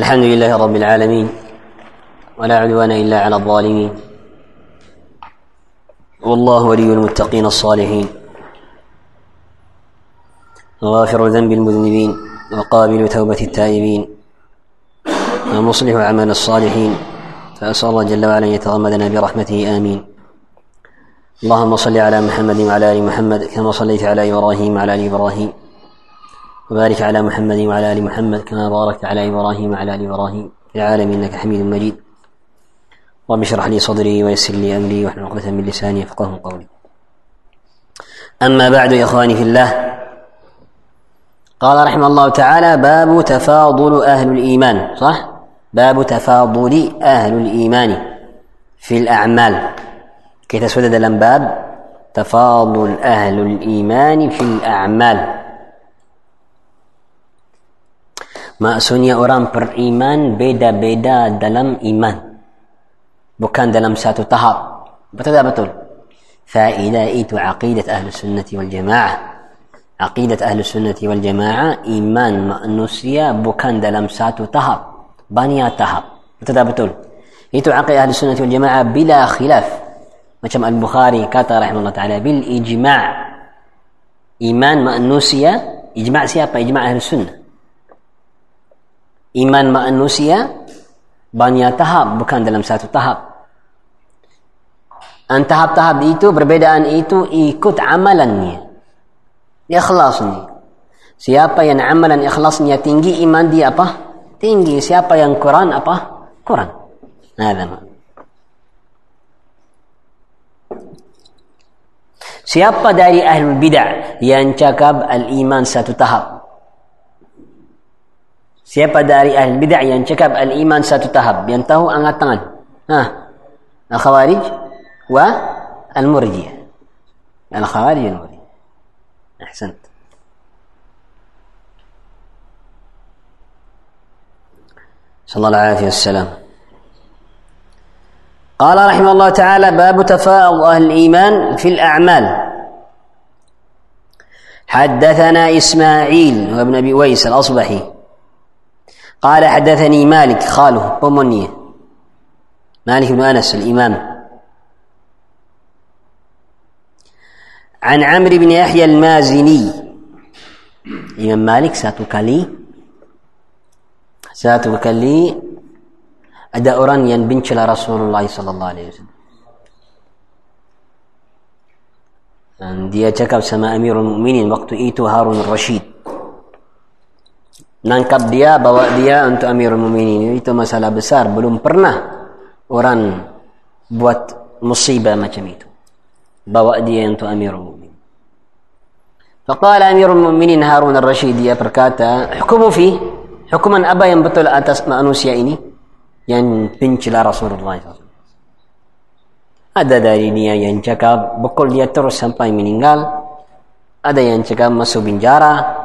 الحمد لله رب العالمين ولا عدوان إلا على الظالمين. والله ولي المتقين الصالحين. غافر ذنب المذنبين وقابل توبة التائبين. ومصلح أعمال الصالحين. فأسأل الله جل وعلا أن يتغمدنا برحمته آمين. اللهم صل على محمد وعلى آل محمد كما صليت على إبراهيم وعلى آل إبراهيم. وبارك على محمد وعلى آل محمد كما باركت على إبراهيم وعلى آل إبراهيم في العالمين إنك حميد مجيد. رب اشرح لي صدري ويسر لي أمري واحلل عقدة من لساني يفقه قولي. أما بعد يا إخواني في الله قال رحمه الله تعالى باب تفاضل أهل الإيمان صح؟ باب تفاضل أهل الإيمان في الأعمال. كي تسود dalam باب تفاضل أهل الإيمان في الأعمال. Maksudnya orang beriman beda-beda dalam iman. Bukan dalam satu tahap. Betul tak betul? Aqidat ahlu sunnati wal jamaah. Aqidat ahlu sunnati wal jamaah iman manusia bukan dalam satu tahap. Banyak tahap. Betul tak betul? Itu ahlu sunnati wal jamaah bila khilaf. Macam Al-Bukhari kata rahimahullah ta'ala bil ijma' iman manusia ijma' siapa? Ijma' ahlu sunnah iman manusia banyak tahap bukan dalam satu tahap. Dan tahap-tahap itu perbedaan itu ikut amalannya. Ikhlasnya. Siapa yang amalan ikhlasnya tinggi iman dia apa? tinggi. Siapa yang Quran apa? Quran. Nah, siapa dari ahli bid'ah yang cakap al-iman satu tahap? Siapa dari ahli bid'ah yang cakap al-iman satu tahap? Yang tahu angkat tangan. Ha. Al-Khawarij wa al-Murjiyah. Al-Khawarij wa al-Murjiyah. Ahsant. صلى الله عليه والسلام قال رحمه الله تعالى باب تفاؤل أهل الإيمان في الأعمال حدثنا إسماعيل وابن أبي ويس الأصبحي قال حدثني مالك خاله أمنية مالك بن أنس الإمام. عن عمرو بن يحيى المازني. الامام مالك ساتوكالي ساتوكالي أدا أورانيا بنت رسول الله صلى الله عليه وسلم. عندي أتكب سما أمير المؤمنين وقت إيتو هارون الرشيد. nangkap dia bawa dia untuk Amirul Mukminin itu masalah besar belum pernah orang buat musibah macam itu bawa dia untuk Amirul Mukminin فقال أمير المؤمنين هارون الرشيد dia berkata hukumu fi hukuman apa yang betul atas manusia ini yang pencela Rasulullah SAW ada dari dia yang cakap bekul dia terus sampai meninggal ada yang cakap masuk penjara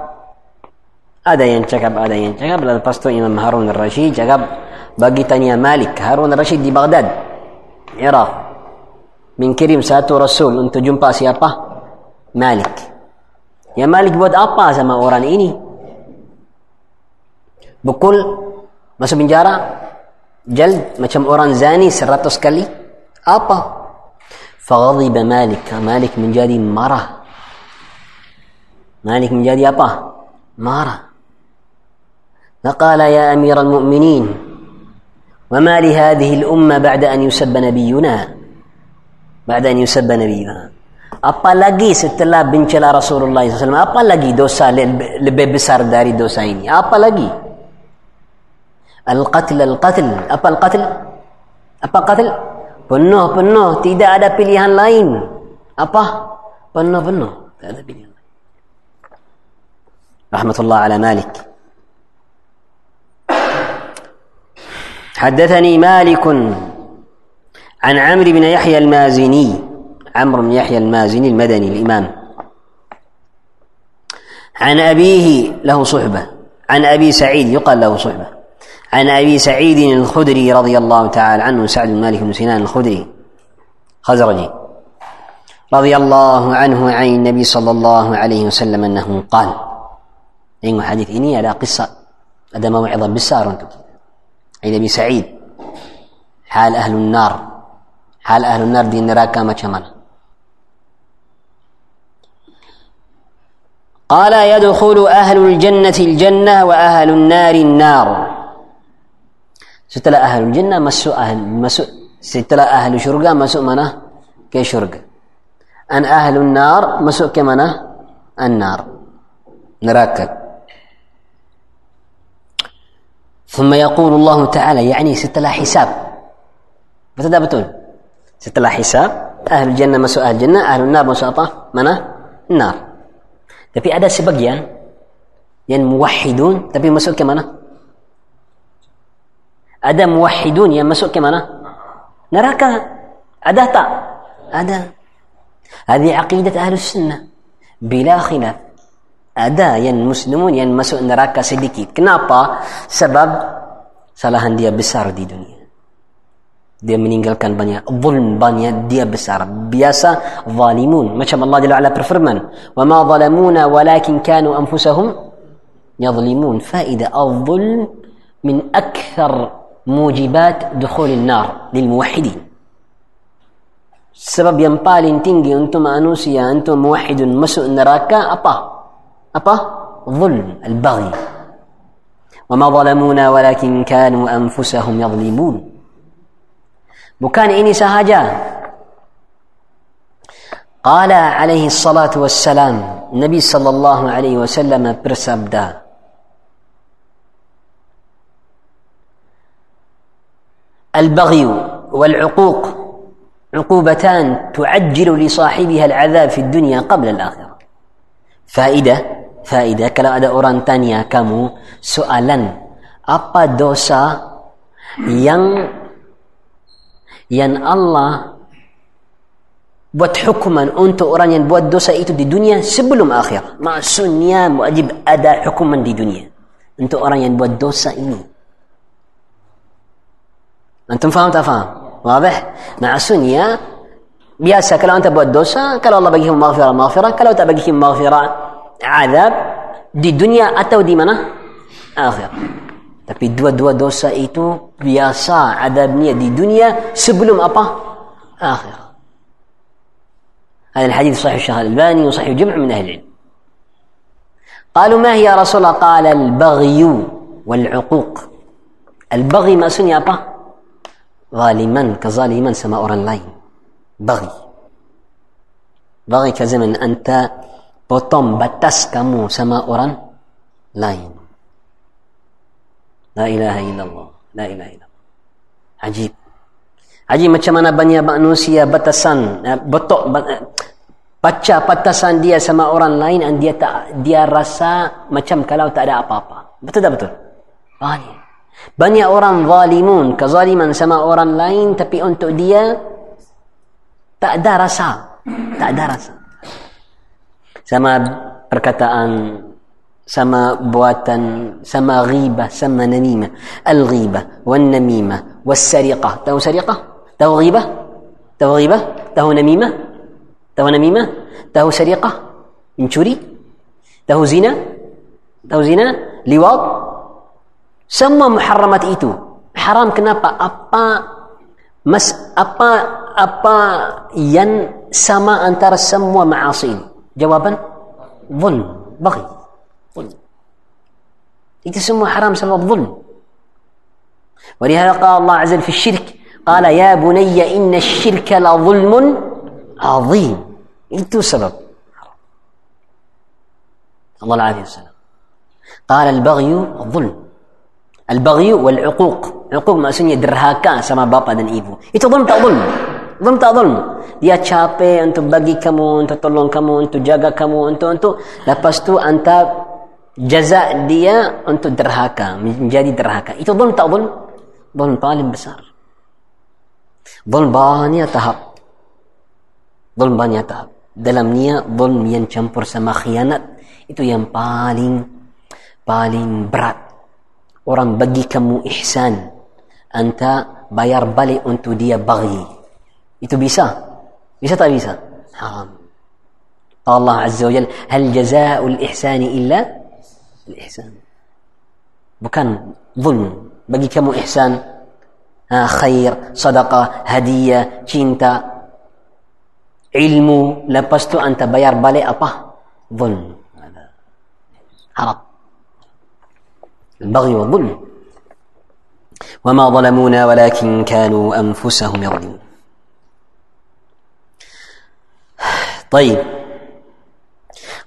ada yang cakap ada yang cakap. Lepas tu Imam Harun al-Rashid cakap bagi tanya Malik Harun al-Rashid di Baghdad Iraq Kirim satu rasul untuk jumpa siapa? Malik. Ya Malik buat apa sama orang ini? Bukul masuk penjara jald macam orang zani seratus kali. Apa? Faghadiba Malik. Malik menjadi marah. Malik menjadi apa? Marah. فقال يا أمير المؤمنين وما لهذه الأمة بعد أن يسب نبينا بعد أن يسب نبينا apa lagi setelah bencela Rasulullah SAW apa lagi dosa lebih besar dari dosa ini apa lagi al-qatl al-qatl apa al-qatl apa qatl penuh penuh tidak ada pilihan lain apa penuh penuh tidak ada pilihan lain rahmatullah ala malik حدثني مالك عن عمرو بن يحيى المازني عمرو بن يحيى المازني المدني الإمام. عن أبيه له صحبة عن أبي سعيد يقال له صحبة. عن أبي سعيد الخدري رضي الله تعالى عنه سعد بن مالك بن سنان الخدري خزرجي. رضي الله عنه عن النبي صلى الله عليه وسلم أنه قال إن حديث إني على قصة هذا موعظة بالسار أنتم. عيد أبي سعيد. حال أهل النار. حال أهل النار دين راكا ما شمل. قال يدخل أهل الجنة الجنة وأهل النار النار. ستلا أهل الجنة مسو أهل مسو ستلا أهل شرقة مسو منه كشرقة أن أهل النار مسو كمنه النار. نراكك ثم يقول الله تعالى يعني ست لا حساب متى دابتون ست لا حساب أهل الجنة ما أهل الجنة أهل النار ما سؤال منا النار تبي أدا سبقيان ين موحدون تبي ما سؤال كمانا أدا موحدون ين ما سؤال كمانا نراك أدا طا أدا هذه عقيدة أهل السنة بلا خلاف ada yang muslimun yang masuk neraka sedikit. Kenapa? Sebab salahan dia besar di dunia. Dia meninggalkan banyak zulm banyak dia besar. Biasa zalimun. Macam Allah Jalla Ala berfirman, "Wa ma zalamuna walakin kanu anfusahum yadhlimun." Faida az-zulm min akthar mujibat dukhul an-nar lil muwahhidin. Sebab yang paling tinggi untuk manusia, untuk muwahhidun masuk neraka apa? Apa ظلم البغي. وما ظلمونا ولكن كانوا أنفسهم يظلمون. bukan ini sahaja قال عليه الصلاة والسلام النبي صلى الله عليه وسلم bersabda البغي والعقوق عقوبتان تعجل لصاحبها العذاب في الدنيا قبل الآخرة. فائدة faedah kalau ada orang tanya kamu soalan apa dosa yang yang Allah buat hukuman untuk orang yang buat dosa itu di dunia sebelum akhir? Maksudnya wajib ada hukuman di dunia untuk orang yang buat dosa ini. Antum faham tak faham? Wabih. Maksudnya biasa kalau anda buat dosa kalau Allah bagi maghfirah maghfirah. Kalau tak bagi maghfirah azab di dunia atau di mana akhir tapi dua-dua dosa itu biasa adabnya di dunia sebelum apa akhir هذا الحديث صحيح الشيخ الألباني وصحيح جمع من أهل العلم قالوا ما هي يا رسول الله قال البغي والعقوق البغي ما سني apa zaliman kezaliman sama orang lain bagi bagi ke zaman anta potong batas kamu sama orang lain. La ilaha illallah. La ilaha illallah. Ajib. Ajib macam mana banyak manusia batasan betok baca batasan dia sama orang lain dan dia tak dia rasa macam kalau tak ada apa-apa. Betul tak betul? Banyak. Banyak orang zalimun, kezaliman sama orang lain tapi untuk dia tak ada rasa. Tak ada rasa. Perkataan, sama buatan, sama ghibah, sama namimah. Al-ghibah, wal-namimah, wal-sariqah. Tahu sariqah? Tahu ghibah? Tahu ghibah? Tahu namimah? Tahu namimah? Tahu sariqah? Mencuri? Tahu zina? Tahu zina? Liwat? Semua muharramat itu haram kenapa? Apa mas apa apa yang sama antara semua maasi ini? جوابا ظلم بغي. ظلم. يسموه حرام سبب ظلم. ولهذا قال الله عز وجل في الشرك قال يا بني إن الشرك لظلم عظيم. انتو سبب. الله العافية والسلام قال البغي الظلم البغي والعقوق. عقوق ما سنيا درهاكا سما بابا دن إيفو. يتظلم ظلم. Zulm tak zulm? Dia capek untuk bagi kamu, untuk tolong kamu, untuk jaga kamu, untuk untuk lepas tu anta jaza dia untuk derhaka, menjadi derhaka. Itu zulm tak zulm? Zulm paling besar. Zulm banyak tahap. Zulm banyak tahap. Dalam niat zulm yang campur sama khianat itu yang paling paling berat orang bagi kamu ihsan anta bayar balik untuk dia bagi itu bisa bisa tak bisa haram Allah Azza wa Jal hal jazaa'ul ihsani illa al-ihsan bukan zulm bagi kamu ihsan ha, khair sedekah hadiah cinta ilmu lepas tu anda bayar balik apa zulm haram البغي والظلم وما ظلمونا ولكن كانوا انفسهم يظلمون طيب.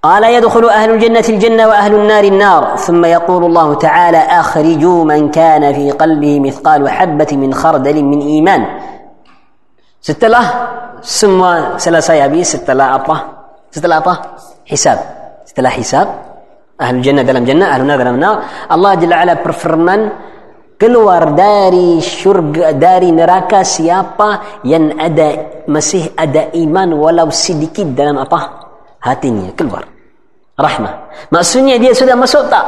قال يدخل أهل الجنة الجنة وأهل النار النار. ثم يقول الله تعالى أخرجوا من كان في قلبه مثقال حبة من خردل من إيمان. ستة لا ثم ثلاثة يبي ستة لا أبا ستة لا أبا حساب ستة لا حساب أهل الجنة دلم جنة أهل النار دلم نار الله جل وعلا برفرمن keluar dari syurga dari neraka siapa yang ada masih ada iman walau sedikit dalam apa? Hatinya keluar. Rahmah. Maksudnya dia sudah masuk tak?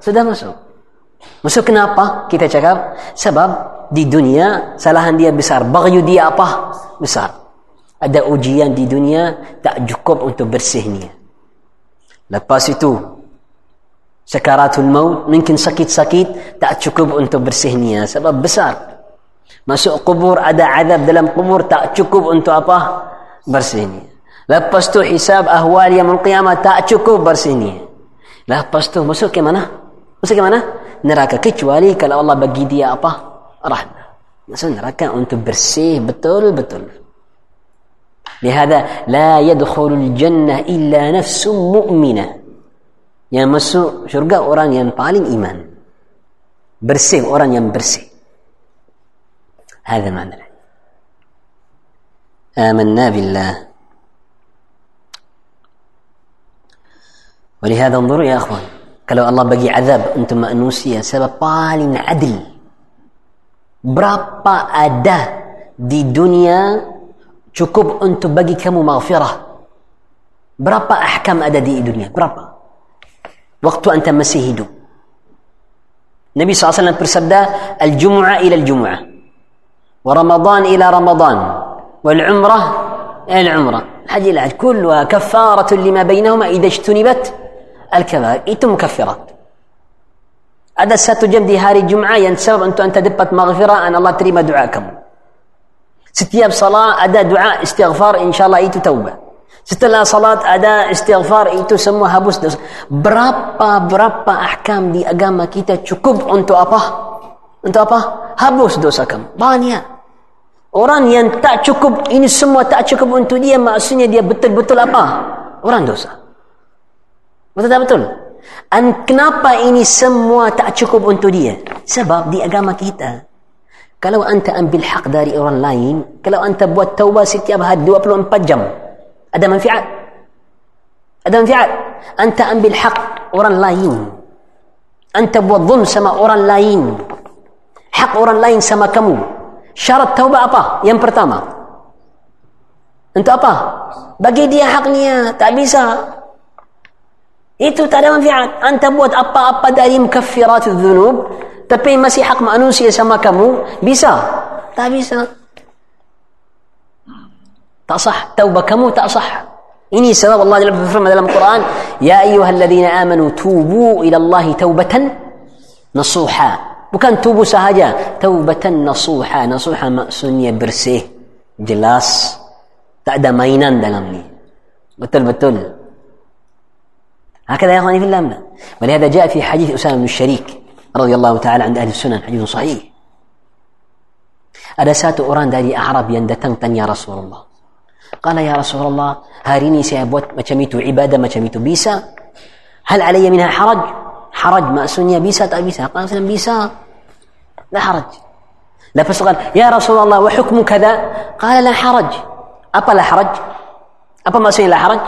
Sudah masuk. Masuk kenapa? Kita cakap. Sebab di dunia salahan dia besar. Bagyu dia apa? Besar. Ada ujian di dunia tak cukup untuk bersihnya. Lepas itu سكرات الموت ممكن سكيت سكيت تأت شكوب أنتو برسهنية سبب بسار. ما سوء قبور أدا عذاب دلم قبور تأت شكوب أنتو أباه برسهنية لبستو حساب أهوال يوم القيامة تأت شكوب برسهنية لبستو ما سوء كمانا؟ ما سوء كمانا؟ نراك كتوالي كلا الله بقي دي أباه. رحمة. ما سوء نراك أنتو برسيه بطل بطل لهذا لا يدخل الجنة إلا نفس مؤمنة. Yang masuk syurga orang yang paling iman bersih orang yang bersih هذا معنى آمنا بالله ولهذا انظروا يا اخوان kalau Allah bagi azab untuk manusia sebab paling adil berapa ada di dunia cukup untuk bagi kamu maghfirah berapa ahkam ada di dunia berapa waktu anda masih hidup Nabi SAW bersabda Al-Jum'ah ila Al-Jum'ah Wa Ramadan ila Ramadan Wal Umrah ila Al-Umrah الحج إلى كلها كفارة لما بينهما إذا اجتنبت الكبائر itu mukaffirat ada satu jam di hari Jumaat yang sebab untuk anda dapat maghfirah dan Allah terima doa kamu setiap salat ada doa istighfar insyaallah itu taubat setelah salat ada istighfar itu semua habis. Dosa berapa berapa ahkam di agama kita cukup untuk apa? Untuk apa? Habis dosa kamu. Banyak. Orang yang tak cukup ini semua tak cukup untuk dia maksudnya dia betul-betul apa? Orang dosa. Betul tak betul? Dan kenapa ini semua tak cukup untuk dia? Sebab di agama kita, kalau anda ambil hak dari orang lain, kalau anda buat taubat setiap hari 24 jam, ada manfaat? Ada manfaat? Anda ambil hak orang lain. Anda buat zulm sama orang lain. Hak orang lain sama kamu. Syarat taubat apa? Yang pertama. Untuk apa? Bagi dia haknya. Tak bisa. Itu tak ada manfaat. Anda buat apa-apa dari mukaffirat dzunub, tapi masih hak manusia sama kamu, bisa? Tak bisa. Sah. Taubah kamu tak sah. Ini sebab Allah Jalla berfirman dalam Quran, "Ya ayyuhalladzina amanu tubu ila Allah taubatan nasuha." Bukan tubuh sahaja, taubatan nasuha. Nasuha maksudnya bersih, jelas, tak ada mainan dalam ni. Betul-betul. هكذا يا اخواني في الله ولهذا جاء في حديث اسامه بن الشريك رضي الله تعالى عند أهل السنن حديث صحيح ada satu orang dari Arab yang datang tanya Rasulullah قال يا رسول الله هاريني سيبوت ما شميتو عبادة ما شميتو بيسا. هل علي منها حرج؟ حرج ما أسوني بيسا طيب تأبيسا قال مثلا بيسا. لا حرج. لا قال يا رسول الله وحكم كذا؟ قال لا حرج. أبا لا حرج؟ أبا ما أسوني لا حرج؟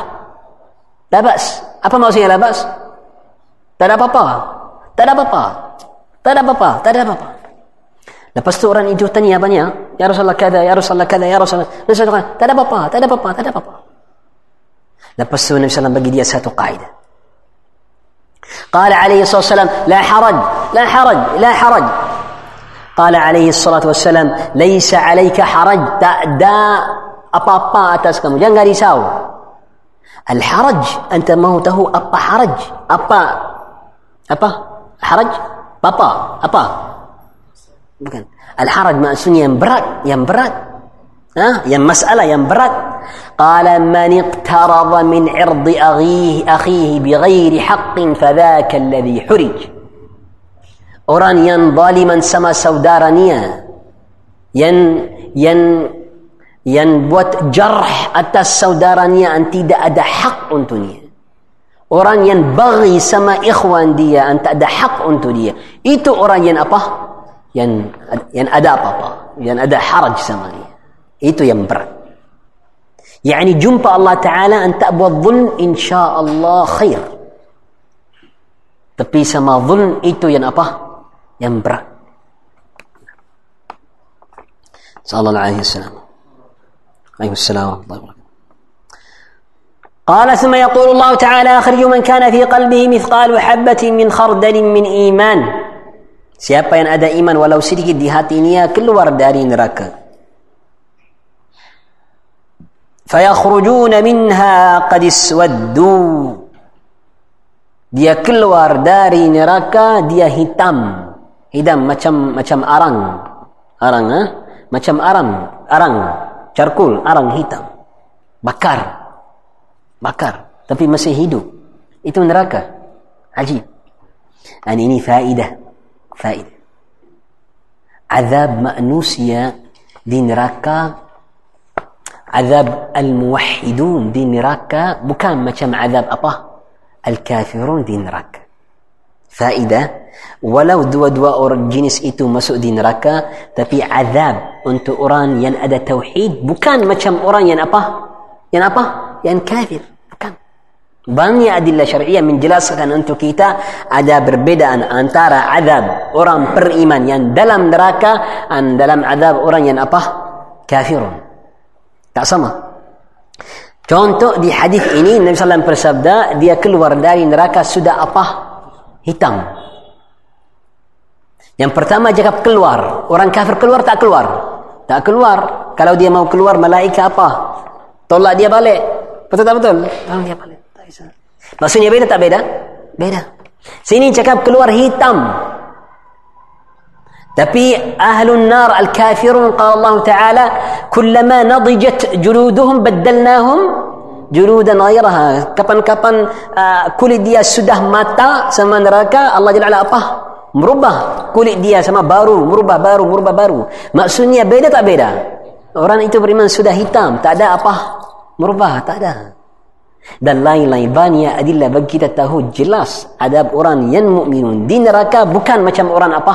لا بأس. أبا ما أسوني لا بأس؟ تدا بابا تدا بابا تدا بابا تدا بابا, بابا. Lepas tu orang itu tanya banyak. Ya Rasulullah kada, ya Rasulullah kada, ya Rasulullah. Nabi SAW tak ada apa-apa, tak ada apa-apa, tak ada apa-apa. Lepas tu Nabi SAW bagi dia satu kaidah. قال عليه الصلاة والسلام لا حرج لا حرج لا حرج قال عليه الصلاة والسلام ليس عليك حرج tak ada apa-apa atas kamu jangan risau الحرج أنت ما هو تهو أبا حرج أبا أبا حرج بابا أبا bukan al-haraj maksudnya yang berat yang berat ha yang masalah yang berat qala man iqtarada min 'irdi akhihi akhihi bighairi haqqin fadhaka alladhi hurij orang yang zaliman sama saudaranya yang yang yang buat jarh atas saudaranya yang tidak ada hak untuknya orang yang bagi sama ikhwan dia yang tak ada hak untuk dia itu orang yang apa yang yang ada apa-apa yang ada haraj sama dia itu yang berat يعني jumpa Allah Ta'ala أن buat zulm insya Allah khair tapi sama zulm itu yang apa yang berat وسلم عليه السلام ورحمة الله وبركاته قال ثم يقول الله تعالى أخرج من كان في قلبه مثقال حبة من خردل من إيمان Siapa yang ada iman walau sedikit di hatinya keluar dari neraka. Fayakhrujuna minha qad iswaddu. Dia keluar dari neraka dia hitam. Hitam macam macam arang. Arang ah, macam arang, arang, charcoal, arang hitam. Bakar. Bakar, tapi masih hidup. Itu neraka. Ajib. Dan ini faedah فائدة عذاب مأنوسيا دين راكا عذاب الموحدون دين راكا بكام ما كم عذاب أبا؟ الكافرون دين راكا فائدة ولو دوا دوا أور جنس إتو مسو دينراكا تبي عذاب أنت أوران ين أدا توحيد. بكام ما كم أوران ين أبا؟ ين أبا؟ ين كافر. Banyak adillah syariah menjelaskan untuk kita ada perbedaan antara azab orang beriman yang dalam neraka dan dalam azab orang yang apa? Kafirun. Tak sama. Contoh di hadis ini Nabi SAW bersabda dia keluar dari neraka sudah apa? Hitam. Yang pertama cakap keluar. Orang kafir keluar tak keluar? Tak keluar. Kalau dia mau keluar malaikat apa? Tolak dia balik. Betul tak betul? Tolak dia balik. Maksudnya beda tak beda? Beda. Sini cakap keluar hitam. Tapi ahlun nar al-kafirun qala Allah Ta'ala kullama nadijat juluduhum baddalnahum juludan ghairaha. Kapan-kapan uh, kulit dia sudah mata sama neraka Allah Jalla apa? Merubah kulit dia sama baru, merubah baru, merubah baru. Maksudnya beda tak beda? Orang itu beriman sudah hitam, tak ada apa? Merubah, tak ada dan lain-lain banyak adillah bagi kita tahu jelas adab orang yang mukminun di neraka bukan macam orang apa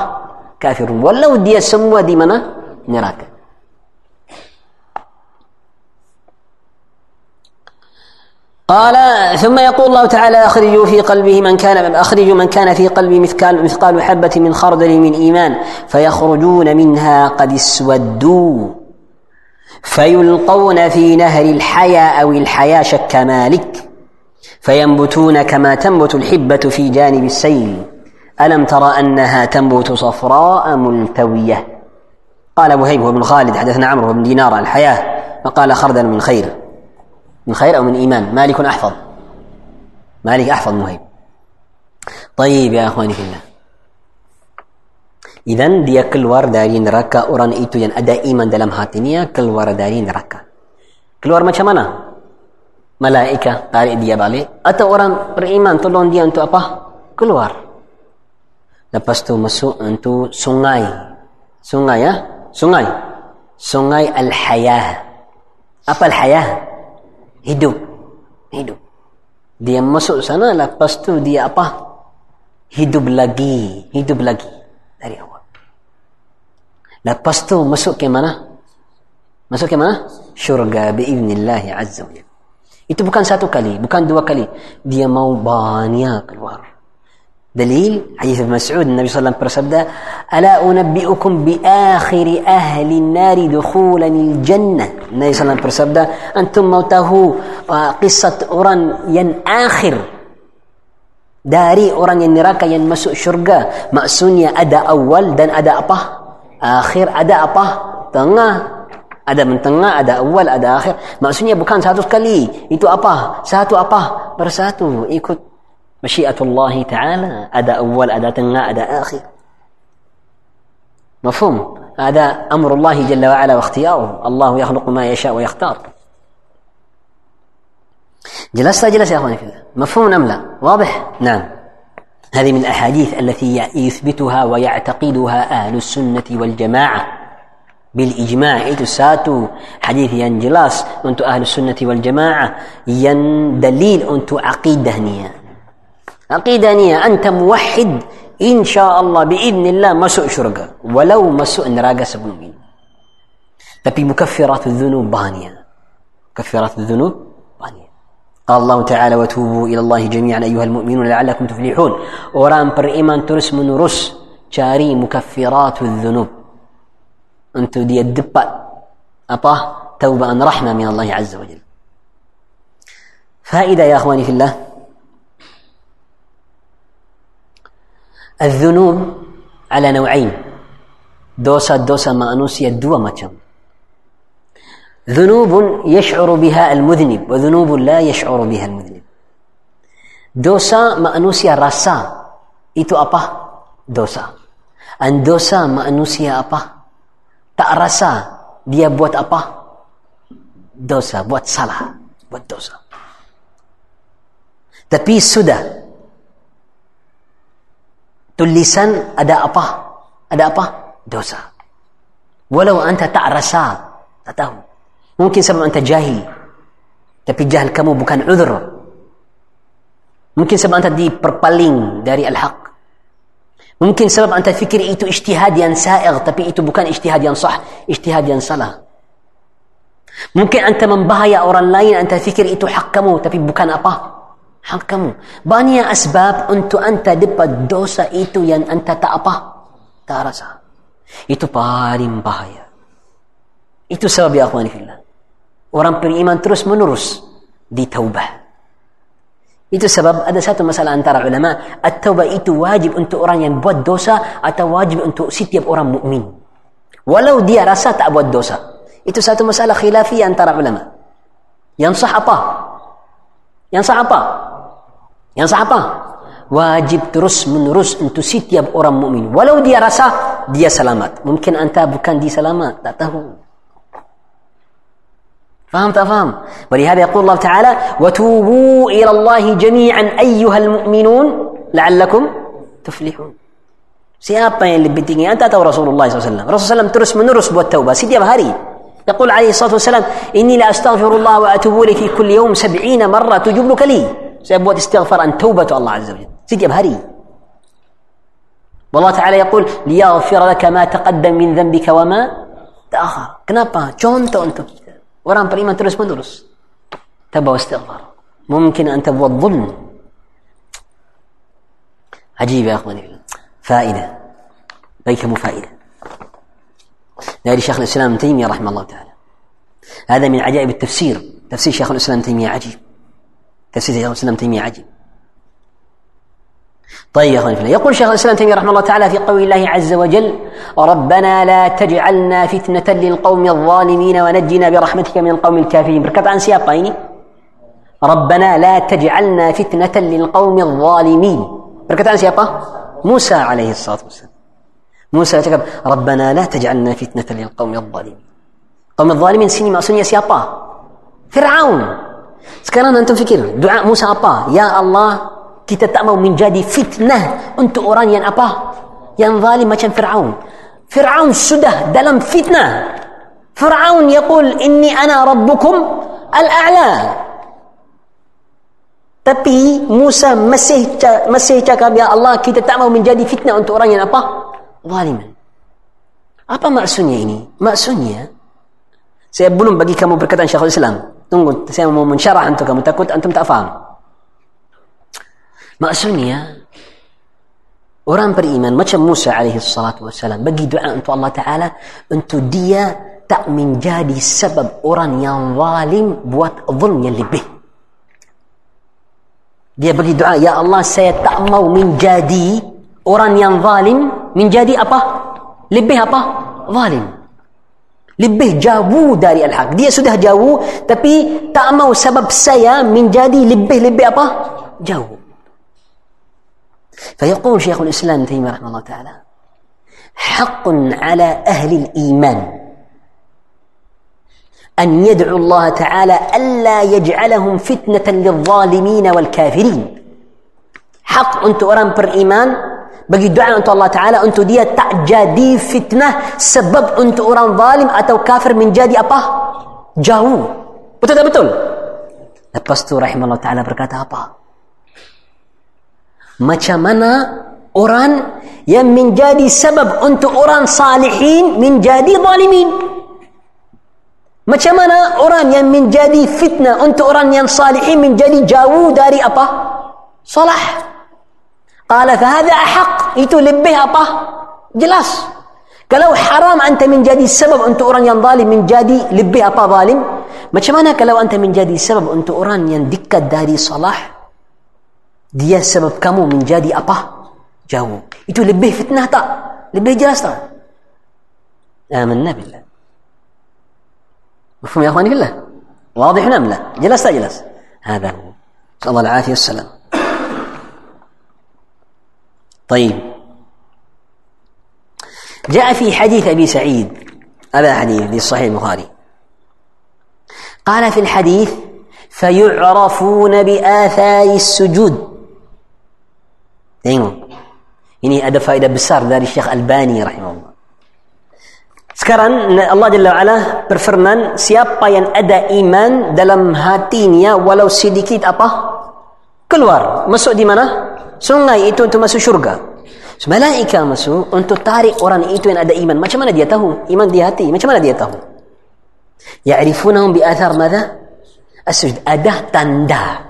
kafir walau dia semua di mana neraka قال ثم يقول الله تعالى أخرجوا في قلبه من كان أخرجوا من كان في قلبه مثقال مثقال حبة من خردل من إيمان فيخرجون منها قد اسودوا فيلقون في نهر الحياة أو الحياة شك مالك فينبتون كما تنبت الحبة في جانب السيل. ألم ترى أنها تنبت صفراء ملتوية؟ قال وهيب بن خالد حدثنا عمرو بن دينار الحياة فقال خردل من خير. من خير أو من إيمان؟ مالك أحفظ. مالك أحفظ مهيب طيب يا أخواني في الله. Idan dia keluar dari neraka orang itu yang ada iman dalam hatinya keluar dari neraka. Keluar macam mana? Malaika tarik dia balik atau orang beriman tolong dia untuk apa? Keluar. Lepas tu masuk untuk sungai. Sungai ya? Sungai. Sungai Al-Hayah. Apa Al-Hayah? Hidup. Hidup. Dia masuk sana lepas tu dia apa? Hidup lagi. Hidup lagi. Dari awal. Lepas tu masuk ke mana? Masuk ke mana? Syurga biiznillah azza wa Itu bukan satu kali, bukan dua kali. Dia mau banyak keluar. Dalil hadis Mas'ud Nabi sallallahu alaihi wasallam bersabda, "Ala unabbiukum bi akhir ahli an-nar dukhulan al-jannah." Nabi sallallahu alaihi bersabda, "Antum mau tahu uh, kisah orang yang akhir dari orang yang neraka yang masuk syurga maksudnya ada awal dan ada apa? Akhir ada apa? Tengah. Ada mentengah ada awal ada akhir. Maksudnya bukan satu kali itu apa? Satu apa? Bersatu. Ikut masyiatullah taala. Ada awal ada tengah ada akhir. مفهوم هذا امر الله wa وعلا Allah الله ma yasha wa yakhtar. جلست جلس يا أخواني في الله. مفهوم أم لا؟ واضح؟ نعم. هذه من الأحاديث التي يثبتها ويعتقدها أهل السنة والجماعة بالإجماع. إيتو ساتو حديث ينجلاس أنتو أهل السنة والجماعة. ين دليل أنتو عقيدة نية. عقيدة نية. أنت موحد إن شاء الله بإذن الله مسوء شرقة ولو مسوء نراقة سبنين tapi مكفرات الذنوب بانية مكفرات الذنوب؟ قال الله تعالى وتوبوا إلى الله جميعا أيها المؤمنون لعلكم تفلحون. ورام بر إيمان ترس من رس شاري مكفرات الذنوب. أنتو دي الدبة. أطاه توبة أن رحمة من الله عز وجل. فائدة يا أخواني في الله. الذنوب على نوعين دوسا دوسا ما أنوسي الدوة ما ذنوب يشعر بها المذنب وذنوب لا يشعر بها المذنب dosa manusia rasa itu apa dosa dan dosa manusia apa tak rasa dia buat apa dosa buat salah buat dosa tapi sudah tulisan ada apa ada apa dosa walau anta tak rasa tak tahu Mungkin sebab anda jahil. Tapi jahil kamu bukan udhur. Mungkin sebab anda diperpaling dari al-haq. Mungkin sebab anda fikir itu ijtihad yang sa'ir. Tapi itu bukan ijtihad yang sah. Ijtihad yang salah. Mungkin anda membahaya orang lain. Anda fikir itu hak kamu. Tapi bukan apa? Hak kamu. Banyak asbab untuk anda dapat dosa itu yang anda tak apa? Tak rasa. Itu paling bahaya. Itu sebab ya akhwani fillah. Orang beriman terus menerus di taubah. Itu sebab ada satu masalah antara ulama, at-taubah itu wajib untuk orang yang buat dosa atau wajib untuk setiap orang mukmin. Walau dia rasa tak buat dosa. Itu satu masalah khilafi antara ulama. Yang sah apa? Yang sah apa? Yang sah apa? Wajib terus menerus untuk setiap orang mukmin. Walau dia rasa dia selamat. Mungkin anta bukan di selamat, tak tahu. فهمت؟ أفهم. ولهذا يقول الله تعالى وتوبوا إلى الله جميعا أيها المؤمنون لعلكم تفلحون. Siapa yang lebih tinggi? Anta atau Rasulullah SAW? Rasulullah SAW terus menerus buat taubat setiap hari. يقول عليه الصلاة والسلام إني لا أستغفر الله وأتوب إليه في كل يوم سبعين مرة تجب buat istighfar an taubat Allah Azza wa Jalla setiap hari والله تعالى يقول ليغفر لك ما تقدم من ذنبك وما تأخر. kenapa contoh untuk Orang beriman terus menerus. Tabah istighfar. Mungkin anta buat zulm. عجيب يا اخواني فائده بيك مو فائده ذلك شيخ الاسلام ابن تيميه رحمه الله تعالى هذا من عجائب التفسير تفسير شيخ الاسلام ابن تيميه عجيب تفسير شيخ الاسلام ابن تيميه عجيب طيب يا يقول شيخ الإسلام تيمية رحمه الله تعالى في قول الله عز وجل ربنا لا تجعلنا فتنة للقوم الظالمين ونجنا برحمتك من القوم الكافرين. بركت عن سياقين. ربنا لا تجعلنا فتنة للقوم الظالمين. بركت عن سياقه. موسى عليه الصلاة والسلام. موسى يتكلم ربنا لا تجعلنا فتنة للقوم الظالمين. قوم الظالمين سيني سنيا سياقه. فرعون. sekarang antum fikir doa Musa apa ya Allah kita tak mau menjadi fitnah untuk orang yang apa? Yang zalim macam Fir'aun. Fir'aun sudah dalam fitnah. Fir'aun yaqul inni ana rabbukum al-a'la. Tapi Musa masih masih cakap ya Allah kita tak mau menjadi fitnah untuk orang yang apa? Zaliman apa maksudnya ini? Maksudnya saya belum bagi kamu perkataan Syekhul Islam. Tunggu saya mau mensyarah untuk kamu. Takut antum tak faham Maksudnya orang beriman macam Musa alaihi salatu wassalam bagi doa untuk Allah Taala untuk dia tak menjadi sebab orang yang zalim buat zulm yang lebih. Dia bagi doa, Ya Allah saya tak mau menjadi orang yang zalim menjadi apa? Lebih apa? Zalim. Lebih jauh dari al-haq. Dia sudah jauh tapi tak mau sebab saya menjadi lebih-lebih apa? Jauh. فيقول شيخ الإسلام تيمية رحمه الله تعالى حق على أهل الإيمان أن يدعوا الله تعالى ألا يجعلهم فتنة للظالمين والكافرين. حق انت اران بر إيمان بقي دعاء انت الله تعالى انت دي تجادي فتنة سبب انت اران ظالم أتو كافر من جادي أبا؟ جاو بتدا الباستور رحمه الله تعالى بركاته أبا. Macam mana orang yang menjadi sebab untuk orang salihin menjadi zalimin? Macam mana orang yang menjadi fitnah untuk orang yang salihin menjadi jauh dari apa? Salah. قال فهذا أحق itu lebih apa jelas kalau haram anta menjadi sebab untuk orang yang zalim menjadi lebih apa zalim macam mana kalau anta menjadi sebab untuk orang yang dekat dari salah dia sebab kamu menjadi apa? Jauh. Itu lebih fitnah tak? Lebih jelas tak? آمنا بالله مفهوم يا اخواني بالله واضح ام لا جلس جلس هذا هو نسال الله العافيه والسلام طيب جاء في حديث أبي سعيد هذا حديث في صحيح البخاري قال في الحديث فيعرفون بآثار السجود tengok. Ini ada faedah besar dari Syekh Albani rahimahullah. Sekarang Allah Jalla wa'ala berfirman siapa yang ada iman dalam hatinya walau sedikit apa keluar. Masuk di mana? Sungai itu untuk masuk syurga. Malaikat masuk untuk tarik orang itu yang ada iman. Macam mana dia tahu? Iman di hati. Macam mana dia tahu? Ya'rifunahum bi athar madha? Asjud ada tanda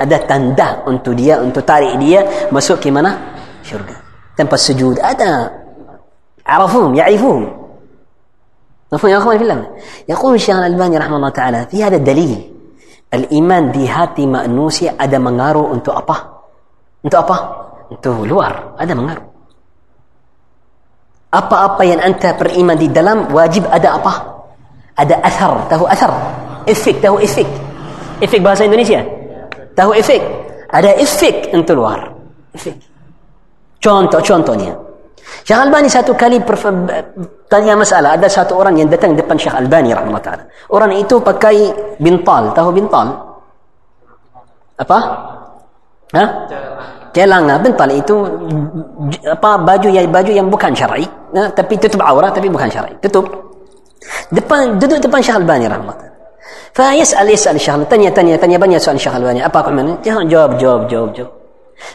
ada tanda untuk dia untuk tarik dia masuk ke mana syurga tanpa sujud ada عرفوهم يعرفوهم مفهوم يا اخوان في الله يقول الشيخ الالباني رحمه الله تعالى في هذا الدليل الايمان di hati manusia ada mengaruh untuk apa Untuk apa? Untuk luar. Ada mengaruh. Apa-apa yang anda beriman di dalam wajib ada apa? Ada asar. Tahu asar? Efek. Tahu efek? Efek bahasa Indonesia? Tahu efek? Ada efek untuk luar. Efek. Contoh, contohnya. Syekh Albani satu kali tanya masalah. Ada satu orang yang datang depan Syekh Albani rahmatullah. Orang itu pakai bintal. Tahu bintal? Apa? Ha? Celang bental itu apa baju yang baju yang bukan syar'i, ha? tapi tutup aurat tapi bukan syar'i. Tutup. Depan duduk depan Syekh Albani rahmat. فيسأل يسأل الشيخ الألباني. ثانية ثانية ثانية سؤال الشيخ الألباني. أباك عمان جواب جواب جواب جواب.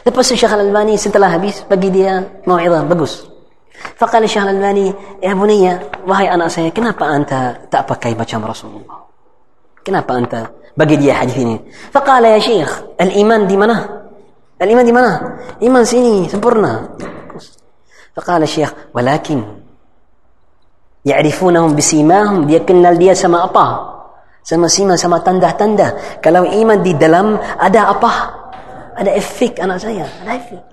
لبس الشيخ الألباني سنت الله هبيس بقي ديا موعظة بقص فقال الشيخ الألباني يا بني وهي أنا أسايا كنابا أنت تأبا كيبا كام رسول الله? كنابا أنت بقي ديا حجفيني فقال يا شيخ الإيمان دي منا الإيمان دي منا إيمان سيني سبرنا فقال الشيخ ولكن يعرفونهم بسيماهم بيكن لديا سما أباه. Sama sima sama tanda-tanda kalau iman di dalam ada apa? Ada efek anak saya. Ada efek.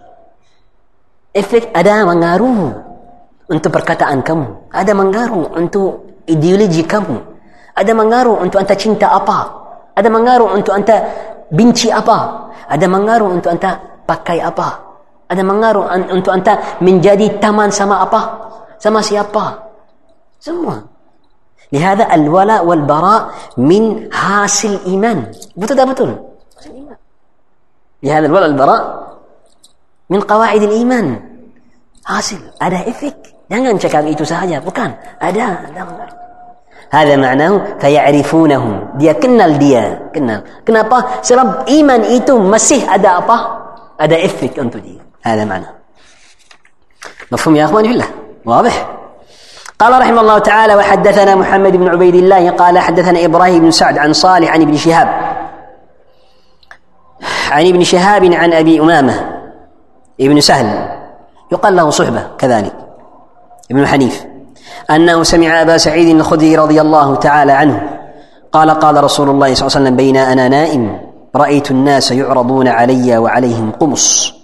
Efek ada mengaruh untuk perkataan kamu. Ada mengaruh untuk ideologi kamu. Ada mengaruh untuk anda cinta apa? Ada mengaruh untuk anda benci apa? Ada mengaruh untuk anda pakai apa? Ada mengaruh untuk anda menjadi taman sama apa? Sama siapa? Semua لهذا الولاء والبراء من هاس الإيمان. بتدا بتون لهذا الولاء والبراء من قواعد الإيمان. حاصل ada إفك. Jangan cakap itu sahaja. Bukan. ada هذا معناه فيعرفونهم. Dia kenal dia. Kenal. Kenapa? Sebab iman itu masih ada apa? Ada efek untuk dia. هذا معناه. مفهوم يا أخواني بالله واضح؟ قال رحمه الله تعالى وحدثنا محمد بن عبيد الله قال حدثنا إبراهيم بن سعد عن صالح عن ابن شهاب عن ابن شهاب عن أبي أمامة ابن سهل يقال له صحبة كذلك ابن حنيف أنه سمع أبا سعيد الخدري رضي الله تعالى عنه قال قال رسول الله صلى الله عليه وسلم بين أنا نائم رأيت الناس يعرضون علي وعليهم قمص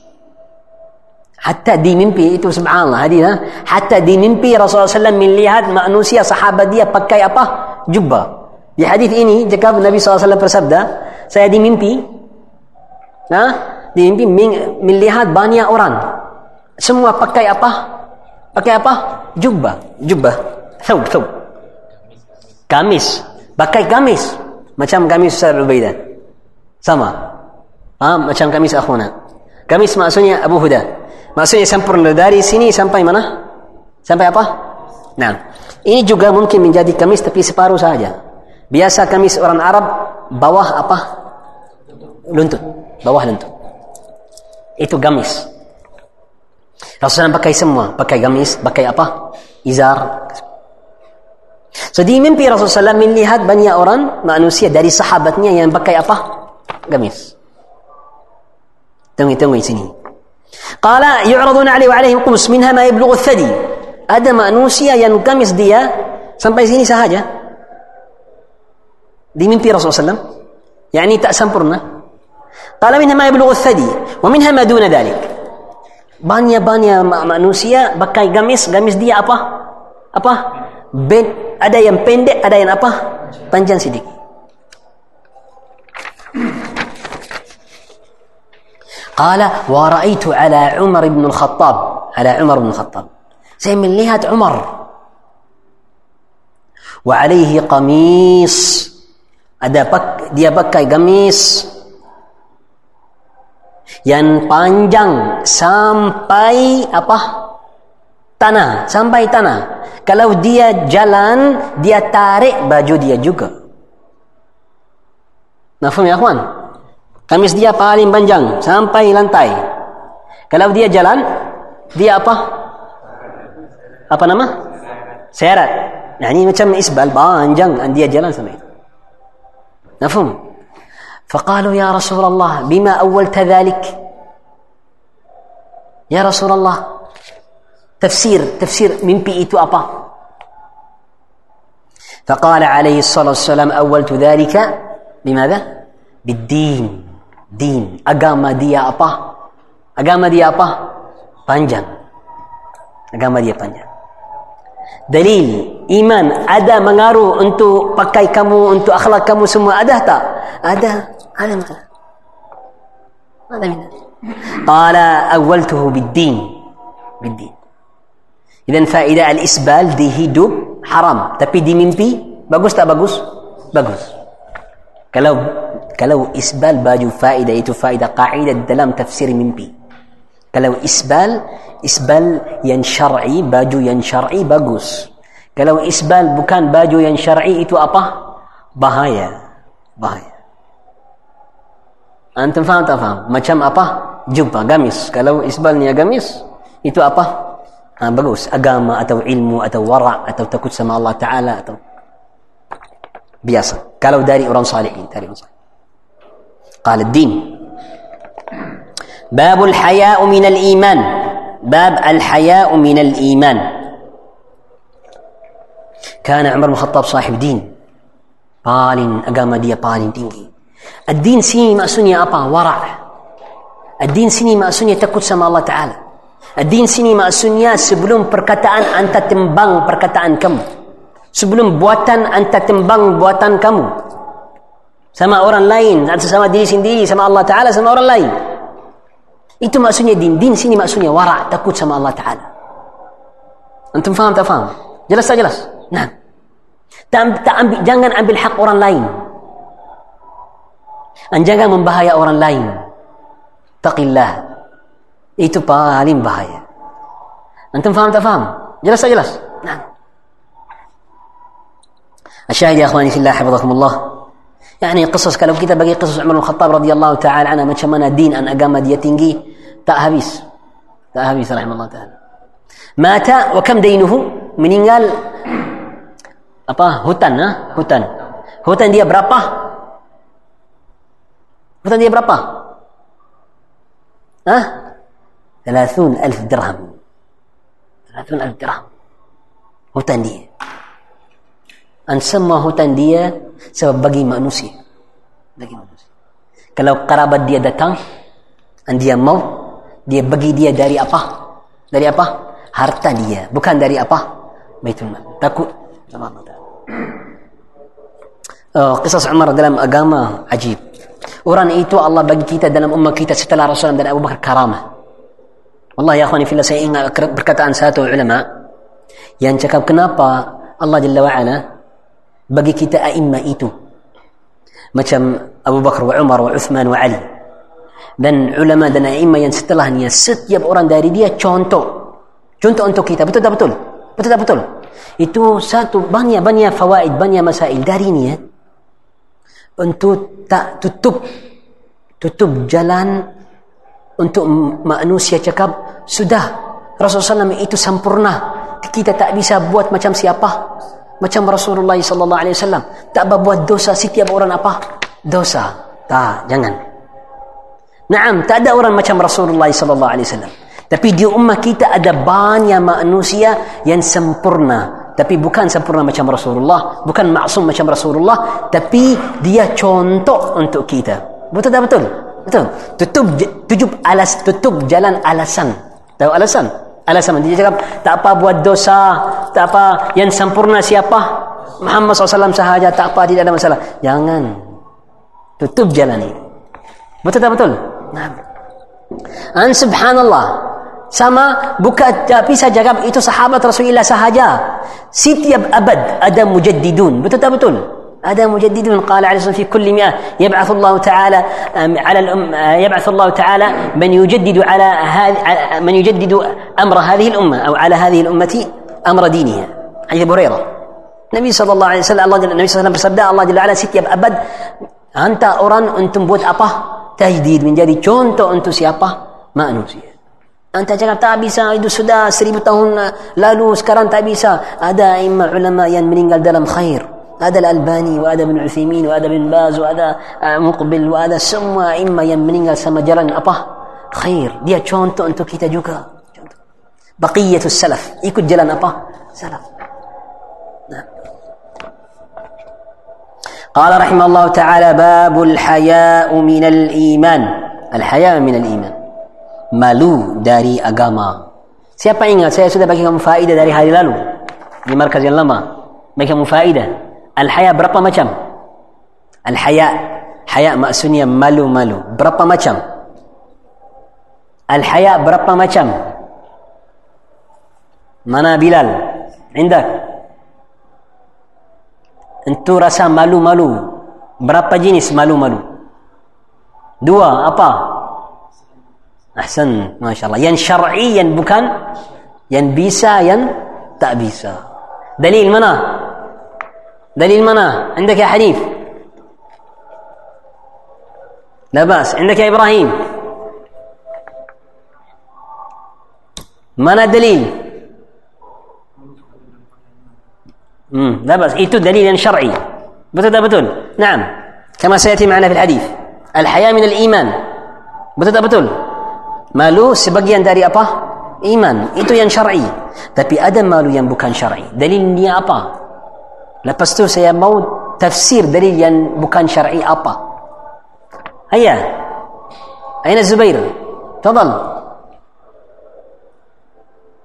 Hatta di mimpi itu subhanallah hadis ha? Hatta di mimpi Rasulullah SAW melihat manusia sahabat dia pakai apa? Jubah. Di hadis ini jika Nabi SAW bersabda, saya di mimpi. Ha? Di mimpi melihat banyak orang. Semua pakai apa? Pakai apa? Jubah. Jubah. Thub, thub. Kamis. Pakai kamis. Macam kamis Ustaz Al-Baidah. Sama. Ha? Macam kamis akhuna gamis maksudnya Abu Huda. Maksudnya sempurna dari sini sampai mana? Sampai apa? Nah ini juga mungkin menjadi gamis tapi separuh saja biasa gamis orang Arab bawah apa? Luntut bawah luntut itu gamis. Rasulullah pakai semua. Pakai gamis pakai apa? Izar. So di mimpi Rasulullah SAW melihat banyak orang manusia dari sahabatnya yang pakai apa? Gamis tunggu tunggu di sini qala yu'raduna alaihi wa alaihim qumus minha ma yablughu thadi ada manusia yang gamis dia sampai sini sahaja di mimpi Rasulullah SAW يعني tak sempurna قال منها ما يبلغ الثدي ومنها ما دون ذلك banyak-banyak manusia pakai gamis gamis dia apa apa ben, ada yang pendek ada yang apa panjang sedikit قال ورأيت Umar. عمر بن الخطاب. Umar عمر بن الخطاب. زي من لهات عمر. وعليه قميص. Ada pak dia pakai gamis. Yang panjang sampai apa? Tanah sampai tanah. Kalau dia jalan dia tarik baju dia juga. Nafum ya akhwan? Kamis dia paling panjang sampai lantai kalau dia jalan dia apa apa nama seret nah ini macam isbal panjang dia jalan sampai Nafum فقالوا يا رسول الله بما أولت ذلك يا رسول الله تفسير تفسير من بيئت أبا فقال عليه الصلاة والسلام أولت ذلك بماذا بالدين din. Agama dia apa? Agama dia apa? Panjang. Agama dia panjang. Dalil. Iman ada mengaruh untuk pakai kamu untuk akhlak kamu semua. Ada tak? Ada. Ada mana? Ada mana? Qala awwaltuhu bid-din. Bid-din. Idan faida al-isbal di hidup haram. Tapi di mimpi bagus tak bagus? Bagus. Kalau kalau isbal baju faedah itu faedah kaidah dalam tafsir mimpi kalau isbal isbal yang syar'i baju yang syar'i bagus kalau isbal bukan baju yang syar'i itu apa bahaya bahaya Antum faham tak faham? Macam apa? Jumpa gamis. Kalau isbalnya gamis, itu apa? Ha, bagus. Agama atau ilmu atau wara' atau takut sama Allah Ta'ala atau biasa. Kalau dari orang salihin. Dari orang salihin. قال الدين. باب الحياء من الإيمان. باب الحياء من الإيمان. كان عمر الخطاب صاحب دين. بالين أقام دي بالين دين الدين سيني ما سني أبا ورع. الدين سيني ما سني تكوت سما الله تعالى. الدين سيني ما سني سبلوم بركتان أنت تمبان بركتان كم. سبلوم بواتان أنت تمبان بواتان كم. Sama orang lain, atau sama diri sendiri, sama Allah Ta'ala, sama orang lain. Itu maksudnya din. Din sini maksudnya wara, takut sama Allah Ta'ala. Antum faham tak faham? Jelas tak jelas? Nah. Tak, tak ambil, jangan ambil hak orang lain. Dan jangan membahaya orang lain. Taqillah. Itu paling bahaya. Antum faham tak faham? Jelas tak jelas? Nah. Asyahid ya akhwani fillah hafidhakumullah. يعني قصص كلام كده بقي قصص عمر بن الخطاب رضي الله تعالى عنه ما شمنا دين أن أقام ديتينجي تا هبيس تا هبيس رحمه الله تعالى. مات وكم دينه؟ من قال أبا هوتان ها؟ هوتان. هوتن دي برابا؟ هوتان دي برابا؟ ها؟ ثلاثون ألف درهم. ثلاثون ألف درهم. هوتان دي. Semua hutan dia sebab bagi manusia. Bagi manusia. Kalau kerabat dia datang dan dia mau, dia bagi dia dari apa? Dari apa? Harta dia. Bukan dari apa? Baitul Mal. Takut sama Allah. Oh, kisah Umar dalam agama ajib. Orang itu Allah bagi kita dalam umat kita setelah Rasulullah dan Abu Bakar karamah. Allah ya akhwani fillah saya ingat perkataan satu ulama yang cakap kenapa Allah Jalla wa'ala bagi kita a'imma itu. Macam Abu Bakar wa Umar wa Uthman wa Ali. Dan ulama dan a'imma yang setelahnya setiap orang dari dia contoh. Contoh untuk kita betul tak betul? Betul tak betul? Itu satu banyak banyak fawaid banyak masail dari ini ya untuk tak tutup tutup jalan untuk manusia cakap sudah Rasulullah SAW itu sempurna. Kita tak bisa buat macam siapa macam Rasulullah sallallahu alaihi wasallam tak berbuat dosa setiap orang apa? Dosa. Tak jangan. Naam tak ada orang macam Rasulullah sallallahu alaihi wasallam. Tapi di ummah kita ada banyak manusia yang sempurna. Tapi bukan sempurna macam Rasulullah bukan maksum macam Rasulullah tapi dia contoh untuk kita. Betul tak betul? Betul. Tutup tutup alas tutup jalan alasan. Tahu alasan? Alasan dia cakap tak apa buat dosa, tak apa yang sempurna siapa? Muhammad SAW sahaja tak apa tidak ada masalah. Jangan tutup jalan ini. Betul tak betul? Nah. An subhanallah. Sama bukan tapi saya cakap itu sahabat Rasulullah sahaja. Setiap abad ada mujaddidun. Betul tak betul? هذا مجدد من قال عليه الصلاة في كل مئة. يبعث الله تعالى على الأم يبعث الله تعالى من يجدد على من يجدد أمر هذه الأمة أو على هذه الأمة أمر دينها. حديث أبو هريرة. النبي صلى الله عليه وسلم الله النبي صلى الله عليه وسلم الله جل وعلا ست أبد أنت أوران أنتم بوت أبا تجديد من جديد. كونتو أنتو سيابا ما أنو سي. أنت جاك تابيسا إدو سدا سريبتهن لا لوس كران تابيسا. هذا إما علماء ينمرين قال دلم خير. هذا الألباني وهذا ابن عثيمين وهذا ابن باز وهذا آه، مقبل وهذا سما إما يمنين سما جرن أبا خير. دي تشونتو أنتو كي تجوكا. بقية السلف. يكون جلن أبا سلف نعم. قال رحمه الله تعالى باب الحياء من الإيمان. الحياء من الإيمان. مالو داري أقاما siapa ingat saya sudah bagi kamu faedah dari لمركز اللما di مفائدة Al-haya berapa macam? Al-haya Haya maksudnya malu-malu Berapa macam? Al-haya berapa macam? Mana Bilal? Indak? Entu rasa malu-malu Berapa jenis malu-malu? Dua, apa? Ahsan, Masya Allah Yang syar'i, yang bukan Yang bisa, yang tak bisa Dalil mana? دليل منا عندك يا حنيف لا بأس. عندك يا إبراهيم. منا الدليل مم. لا بأس. إيتو دليل شرعي. بتدا بتون نعم. كما سيأتي معنا في الحديث. الحياة من الإيمان. بتدا بتون مالو سبقيا داري أبا إيمان. إيتو ين شرعي. تبي أدم مالو ين بكان شرعي. دليل نيا Lepas tu saya mau tafsir bukan syar'i apa. Ayah. Aina Zubair? Tafadhal.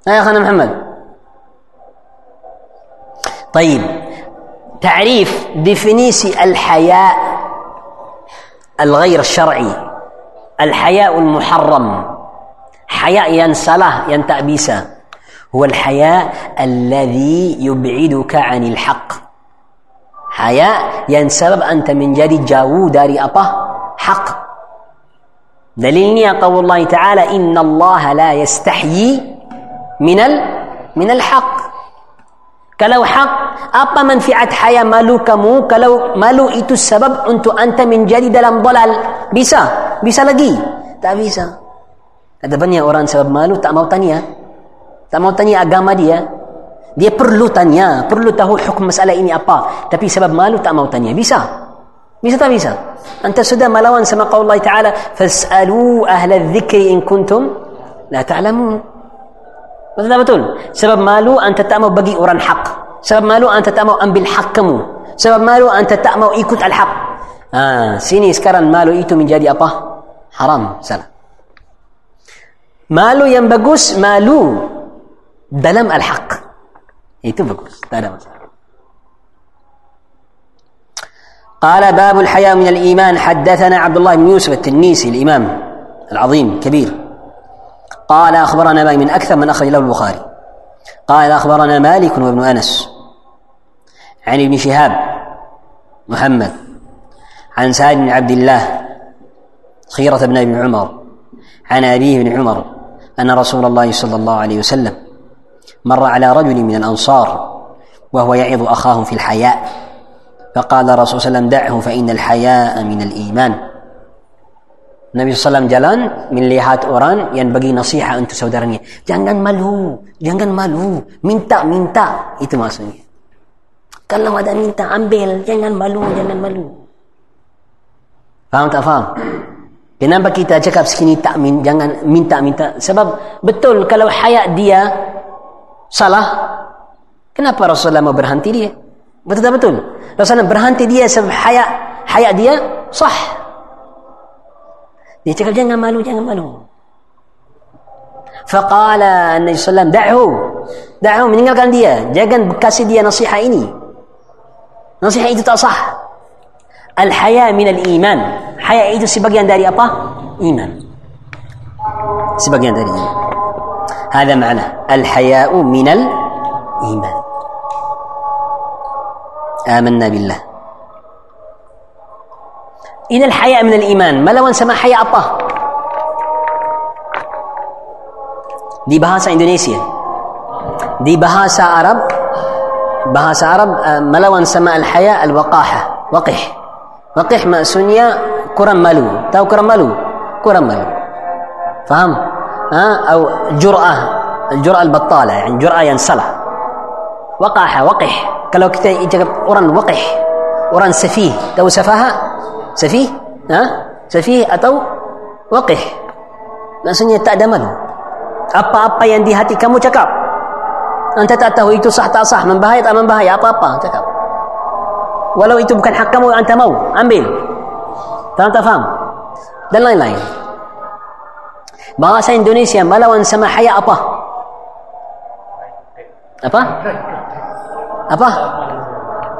Ayah Khana Muhammad. طيب تعريف ديفينيسي الحياء الغير الشرعي الحياء المحرم حياء ينسله ينتأبيسه هو الحياء الذي يبعدك عن الحق haya yang sebab anta menjadi jauh dari apa? Hak. Dalilnya qaul Allah Ta'ala inna Allah la yastahyi minal minal haq. Kalau hak, apa manfaat haya malu kamu kalau malu itu sebab untuk anta menjadi dalam dalal? Bisa? Bisa lagi? Tak bisa. Ada banyak orang sebab malu tak mau tanya. Tak mau tanya agama dia. Dia perlu tanya, perlu tahu hukum masalah ini apa. Tapi sebab malu tak mau tanya. Bisa. Bisa tak bisa? Anta sudah melawan sama qaul Allah Ta'ala, "Fas'alu ahla dzikri in kuntum la ta'lamun." Betul tak betul? Sebab malu anta tak mau bagi orang hak. Sebab malu anta tak mau ambil hak kamu. Sebab malu anta tak mau ikut al-haq. Ha, sini sekarang malu itu menjadi apa? Haram. Salah. Malu yang bagus, malu dalam al-haq. Itu bagus, tak ada masalah. قال باب الحياء من الإيمان حدثنا عبد الله بن يوسف التنيسي الإمام العظيم كبير قال أخبرنا مالك من أكثر من أخرج له البخاري قال أخبرنا مالك وابن أنس عن ابن شهاب محمد عن سعد بن عبد الله خيرة بن ابن عمر عن أبيه بن عمر أن رسول الله صلى الله عليه وسلم مر على رجل من الأنصار وهو يعظ أخاه في الحياء فقال الرسول صلى الله عليه وسلم دعه فإن الحياء من الإيمان Nabi SAW jalan melihat orang yang bagi nasihat untuk saudaranya. Jangan malu, jangan malu, minta minta itu maksudnya. Kalau ada minta ambil, jangan malu, jangan malu. Faham tak faham? Kenapa kita cakap sekini tak min, jangan minta minta? Sebab betul kalau hayat dia salah, kenapa Rasulullah mau berhenti dia? Betul tak betul? Rasulullah berhenti dia sebab hayat hayat dia sah. Dia cakap jangan malu, jangan malu. Faqala Nabi Sallam, da'hu. Da'hu, meninggalkan dia. Jangan kasih dia nasihat ini. Nasihat itu tak sah. Al-haya min al-iman. Haya itu sebagian dari apa? Iman. Sebagian dari iman. هذا معنى الحياء من الإيمان. آمنا بالله. إن الحياء من الإيمان ما لو سما حياء الله؟ دي بهاسة إندونيسيا دي بهاسة عرب بهاسة عرب ما لو سما الحياء الوقاحة وقح وقح ما سنيا كرم مالو تاو كرم مالو كرم مالو فهم أو جرأة الجرأة البطالة يعني جرأة ينصلح وقاحة وقح. قالوا كتا أوران وقح أوران سفيه. تو سفاها؟ سفيه؟ ها؟ سفيه أتو وقح. لأنني تأدمن أبا أبا يندي هاتي كمو تكاب. أنت تأتاه إيتو صح تأ صح. من بهاية من بهاية أبا أبا تكاب. ولو إيتو بكن حكمو أنت مو. أمبيل. فهمت؟ فهم. دلنا لاين, لاين. Bahasa Indonesia melawan sama haya apa apa apa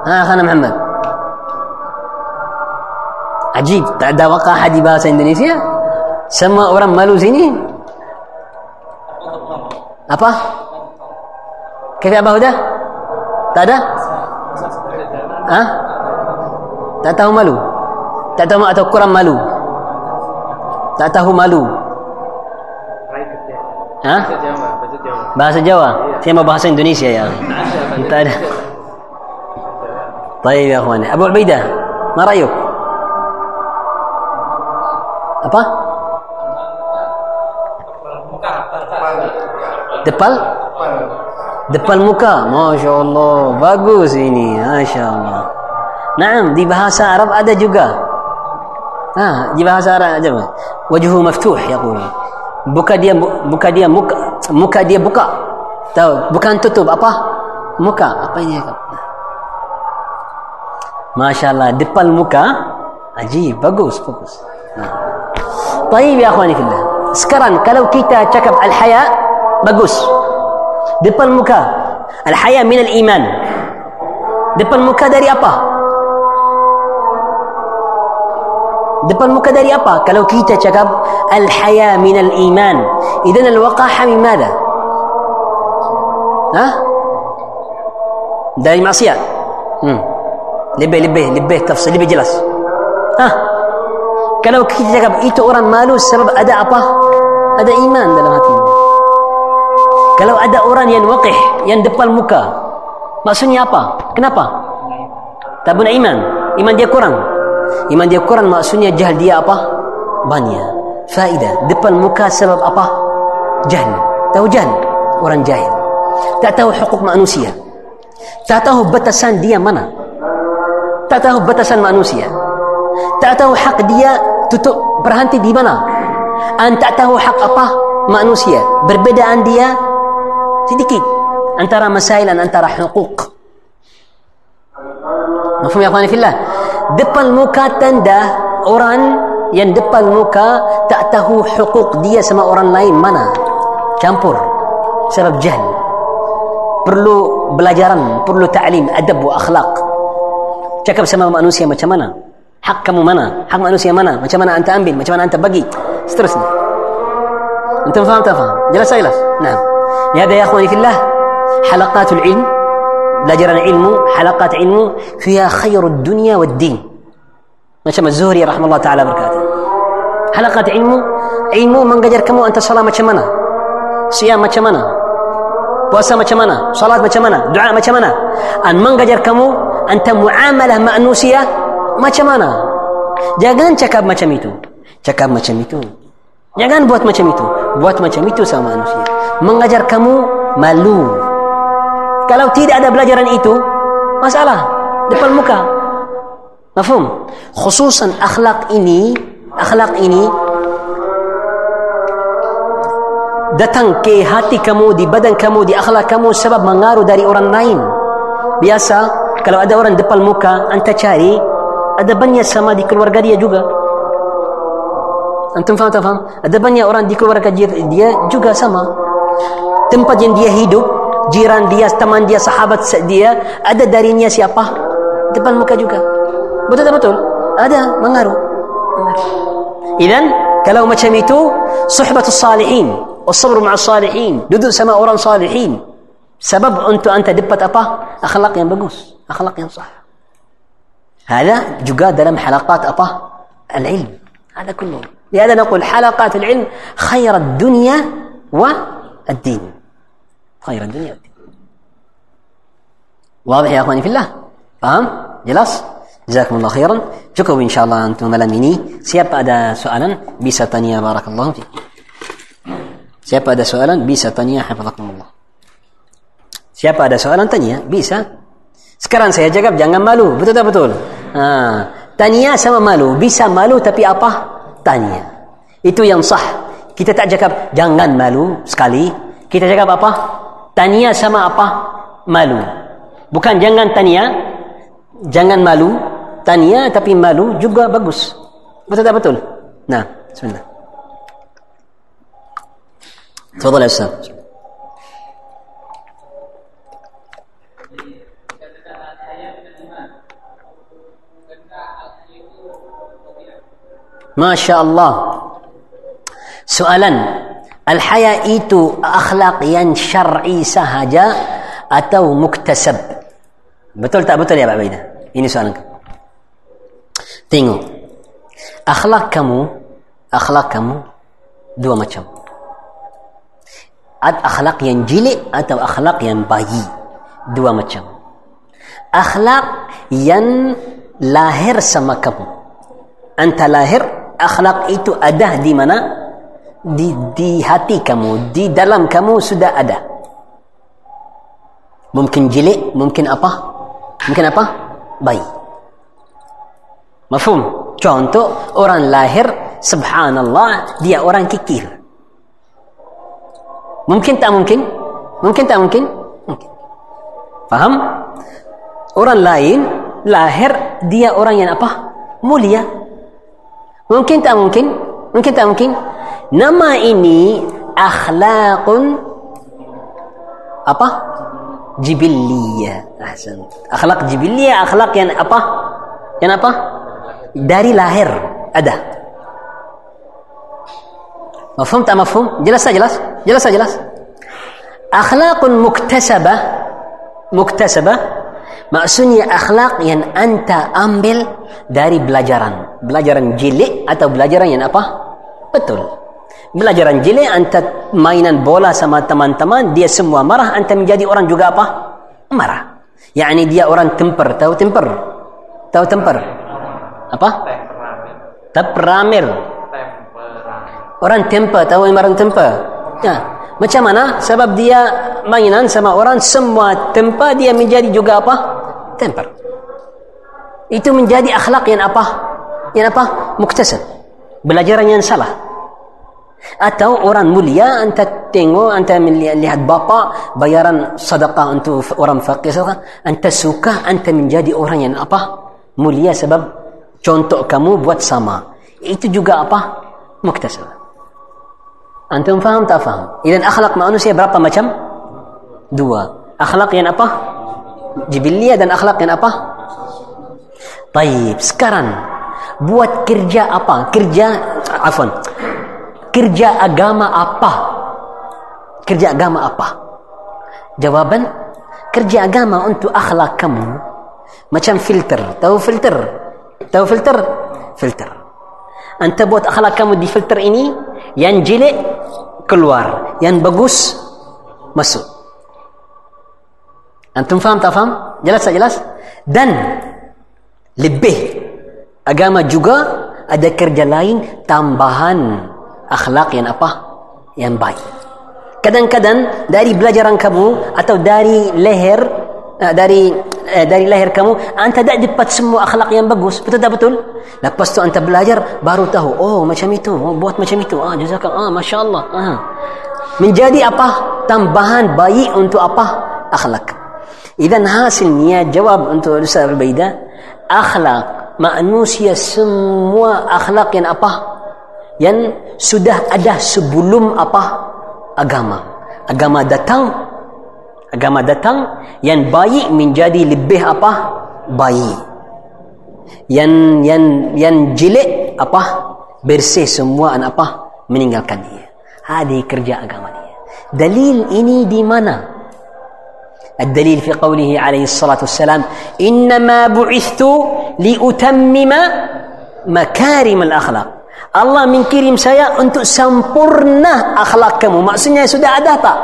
ha khana Muhammad Ajib, tak ada wakah di bahasa Indonesia. Semua orang malu sini. Apa? Kafir Abah Huda? Tak ada? Ha? Tak tahu malu? Tak tahu atau kurang malu? Tak tahu malu? Ha? Bahasa Jawa. Saya mau bahasa Indonesia ya. Tak ada. Baik ya akhwan. Abu Ubaidah, ma ra'yuk? apa? Depal? Depal muka. Masya Allah. Bagus ini. Masya Allah. Naam, di bahasa Arab ada juga. Ha, di bahasa Arab ada. Wajhu maftuh ya Buka dia buka dia muka muka dia buka. Tahu, bukan tutup apa? Muka. Apa ini? Masya Allah, depan muka. Ajib, bagus, bagus. Nah. طيب يا اخواني في الله sekarang kalau kita cakap al-haya bagus depan muka al-haya min al-iman depan muka dari apa Depan muka dari apa kalau kita cakap al-haya min al-iman idan al-waqaha min mana ha dari maksiat hmm lebih lebih lebih tafsir lebih jelas ha kalau kita cakap itu orang malu sebab ada apa? Ada iman dalam hatinya. Kalau ada orang yang waqih, yang depan muka, maksudnya apa? Kenapa? Tak iman. Iman dia kurang. Iman dia kurang maksudnya jahil dia apa? Banya. Faedah. Depan muka sebab apa? Jahil. Tahu jahil? Orang jahil. Tak tahu hukuk manusia. Tak tahu batasan dia mana. Tak tahu batasan manusia. Tak tahu hak dia tutup berhenti di mana anda tahu hak apa manusia berbedaan dia sedikit antara masail dan antara hukuk Mafhum ya akhwani fillah depan muka tanda orang yang depan muka tak tahu hukuk dia sama orang lain mana campur sebab jahl perlu belajaran perlu ta'lim adab wa akhlak cakap sama manusia macam mana hak kamu mana hak manusia mana macam mana anda ambil macam mana anda bagi seterusnya أنتم فهم تفهم جلس جلس نعم لهذا يا أخواني في الله حلقات العلم بلاجر العلم حلقات علم فيها خير الدنيا والدين. ما شاء الزهري رحمه الله تعالى بركاته. حلقات علم علم من قدر كم أنت صلاة ما شمنا صيام ما شمنا بوسا ما شمنا صلاة ما شمنا دعاء ما شمنا أن من قدر كم أنت معاملة مأنوسية ما شمنا جاكان شكاب ما شميتو شكاب ما شميتو جاكان بوت ما شميتو بوت ما شميتو سامانوسية. من قدر كم مالوف kalau tidak ada pelajaran itu masalah depan muka. Mafhum? Khususan akhlak ini akhlak ini datang ke hati kamu di badan kamu di akhlak kamu sebab mengaruh dari orang lain. Biasa kalau ada orang depan muka anda cari ada banyak sama di keluarga dia juga. Antum faham tak faham? Ada banyak orang di keluarga dia juga sama. Tempat yang dia hidup jiran dia teman dia sahabat dia ada darinya siapa depan muka juga betul tak betul ada mengaruh Idan kalau macam itu suhbatus salihin والصبر مع الصالحين duduk sama orang salihin sebab untuk anda dapat apa akhlak yang bagus akhlak yang sah هذا juga dalam حلقات apa العلم هذا كله لهذا نقول حلقات العلم خير الدنيا والدين khairan dunia. Wadah ya akhwani fillah? Paham? Jelas? Jazakumullah khairan. Cukup insyaAllah untuk malam ini. Siapa ada soalan, bisa tanya barakallahu fi. Siapa ada soalan, bisa tanya hafadzakumullah. Siapa ada soalan, tanya. Bisa. Sekarang saya jawab, jangan malu. Betul tak betul? Ha. Tanya sama malu. Bisa malu tapi apa? Tanya. Itu yang sah. Kita tak cakap jangan malu sekali. Kita cakap apa? Tanya sama apa? Malu. Bukan jangan tanya, jangan malu. Tanya tapi malu juga bagus. Betul tak betul? Nah, sebentar. تفضل يا استاذ ما شاء الله سؤالا Al-haya itu akhlak yang syar'i sahaja atau muktasab? Betul tak betul ya Pak Baidah? Ini soalan Tengok. Akhlak kamu, akhlak kamu dua macam. Ad akhlak yang jelek atau akhlak yang bayi. Dua macam. Akhlak yang lahir sama kamu. Anta lahir, akhlak itu ada di mana? Di, di hati kamu, di dalam kamu sudah ada. Mungkin jilid, mungkin apa? Mungkin apa? Bayi. Mafhum? Contoh, orang lahir, subhanallah, dia orang kikir. Mungkin tak mungkin? Mungkin tak mungkin? Mungkin. Faham? Orang lain lahir dia orang yang apa? Mulia. Mungkin tak mungkin? Mungkin tak mungkin? Nama ini akhlaqun apa? Jibiliyah. Ahsan. Akhlak jibiliyah, akhlak yang apa? Yang apa? Dari lahir ada. Mafhum tak mafhum? Jelas tak jelas? Jelas tak jelas? Akhlaqun muktasabah. Muktasabah. maksudnya akhlak yang anta ambil dari belajaran belajaran jilid atau belajaran yang apa betul belajaran jilid anta mainan bola sama teman-teman dia semua marah. Anta menjadi orang juga apa? Marah. Yakni dia orang temper. Tahu temper? Tahu temper? Apa? Temperamil. Orang temper. Tahu yang orang temper? Ya. macam mana? Sebab dia mainan sama orang semua temper dia menjadi juga apa? Temper. Itu menjadi akhlak yang apa? Yang apa? Muktasab. Belajaran yang salah atau orang mulia anta tengok anta melihat bapa bayaran sedekah untuk orang fakir anta suka anta menjadi orang yang apa mulia sebab contoh kamu buat sama itu juga apa muktasab Antum faham tak faham? Idan akhlak manusia berapa macam? Dua. Akhlak yang apa? Jibiliyah dan akhlak yang apa? Baik. Sekarang buat kerja apa? Kerja afwan. Kerja agama apa? Kerja agama apa? Jawaban, kerja agama untuk akhlak kamu macam filter. Tahu filter? Tahu filter? Filter. Anta buat akhlak kamu di filter ini, yang jelek keluar, yang bagus masuk. Antum faham tak faham? Jelas tak jelas? Dan lebih agama juga ada kerja lain tambahan akhlak yang apa? Yang baik. Kadang-kadang dari belajaran kamu atau dari leher uh, dari uh, dari leher kamu anda tak dapat semua akhlak yang bagus. Betul tak betul? Lepas tu anda belajar baru tahu oh macam itu oh, buat macam itu. Ah jazakallah. Ah masya-Allah. Ah. Menjadi apa? Tambahan baik untuk apa? Akhlak. Idan hasilnya jawab untuk Ustaz Al-Baida akhlak manusia semua akhlak yang apa yang sudah ada sebelum apa agama agama datang agama datang yang baik menjadi lebih apa baik yang yang yang jelek apa bersih semua an apa meninggalkan dia hadi kerja agama dia dalil ini di mana الدليل في قوله عليه الصلاة والسلام إنما بعثت لأتمم مكارم الأخلاق Allah mengirim saya untuk sempurna akhlak kamu. Maksudnya sudah ada tak?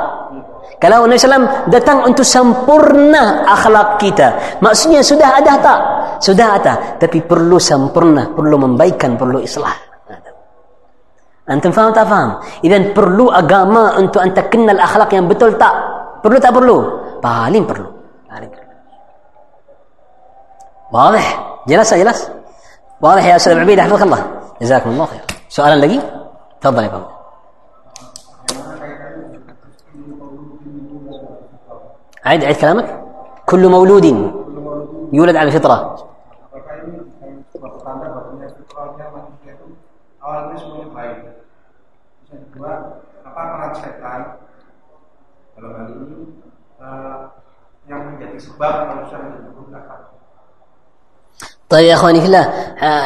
Kalau Nabi SAW datang untuk sempurna akhlak kita. Maksudnya sudah ada tak? Sudah ada. Tapi perlu sempurna, perlu membaikan, perlu islah. Antum faham tak faham? Iden perlu agama untuk anda kenal akhlak yang betul tak? Perlu tak perlu? Paling perlu. Paling perlu. Wadih. Jelas tak jelas? Wadih ya Rasulullah. Alhamdulillah. جزاكم الله خير سؤالا لقي؟ تفضل يا فندم. عيد عيد كلامك. كل مولود يولد على الفطرة. Apa peran setan dalam hal ini yang menjadi sebab manusia طيب يا أخواني في الله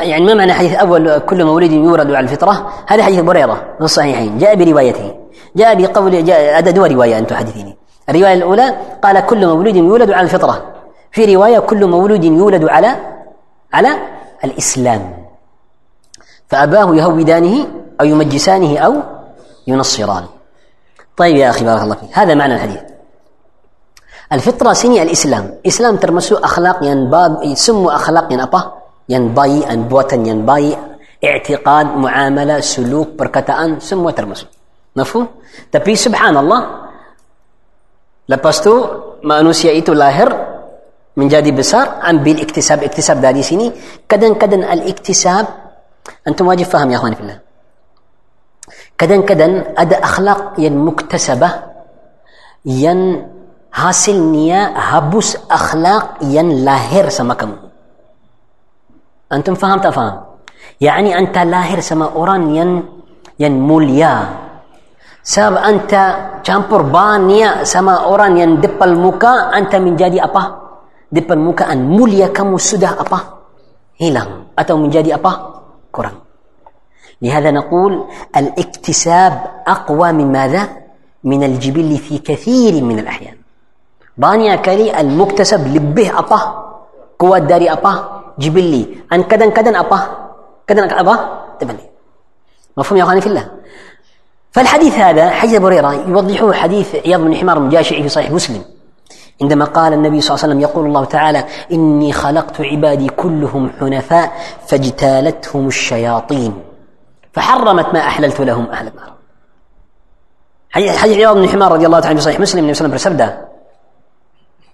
يعني ما معنى حديث أول كل مولود يولد على الفطرة؟ هذا حديث بريرة في الصحيحين جاء بروايته جاء بقول جاء دو رواية أنتم حديثيني. الرواية الأولى قال كل مولود يولد على الفطرة. في رواية كل مولود يولد على على الإسلام. فأباه يهودانه أو يمجسانه أو ينصرانه. طيب يا أخي بارك الله فيك هذا معنى الحديث. الفطرة سني الإسلام إسلام ترمسو أخلاق ينباب يسمو أخلاق ين أبا ينباي أنبوتا ينباي اعتقاد معاملة سلوك بركتان سمو ترمسو مفهوم tapi subhanallah lepas tu manusia itu lahir menjadi besar ambil iktisab iktisab dari sini kadang-kadang al-iktisab antum wajib faham ya akhwani fillah kadang-kadang ada akhlak yang muktasabah yang hasilnya habus akhlak yang lahir sama kamu. Antum faham tak faham? Yani anta lahir sama orang yang yang mulia. Sebab anta campur banyak sama orang yang depan muka, anta menjadi apa? Depan mukaan mulia kamu sudah apa? Hilang atau menjadi apa? Kurang. لهذا نقول الاكتساب أقوى من ماذا؟ من الجبل في كثير من الأحيان banyak kali al-muktasab lebih apa? Kuat dari apa? Jibilli dan kadang-kadang apa? Kadang-kadang apa? Terbalik مفهوم يا اخواني في الله فالحديث هذا حديث ابو هريره يوضحه حديث عياض بن حمار المجاشعي في صحيح مسلم عندما قال النبي صلى الله عليه وسلم يقول الله تعالى اني خلقت عبادي كلهم حنفاء فاجتالتهم الشياطين فحرمت ما احللت لهم أهل النار حديث عياض بن حمار رضي الله تعالى في صحيح مسلم النبي صلى الله عليه وسلم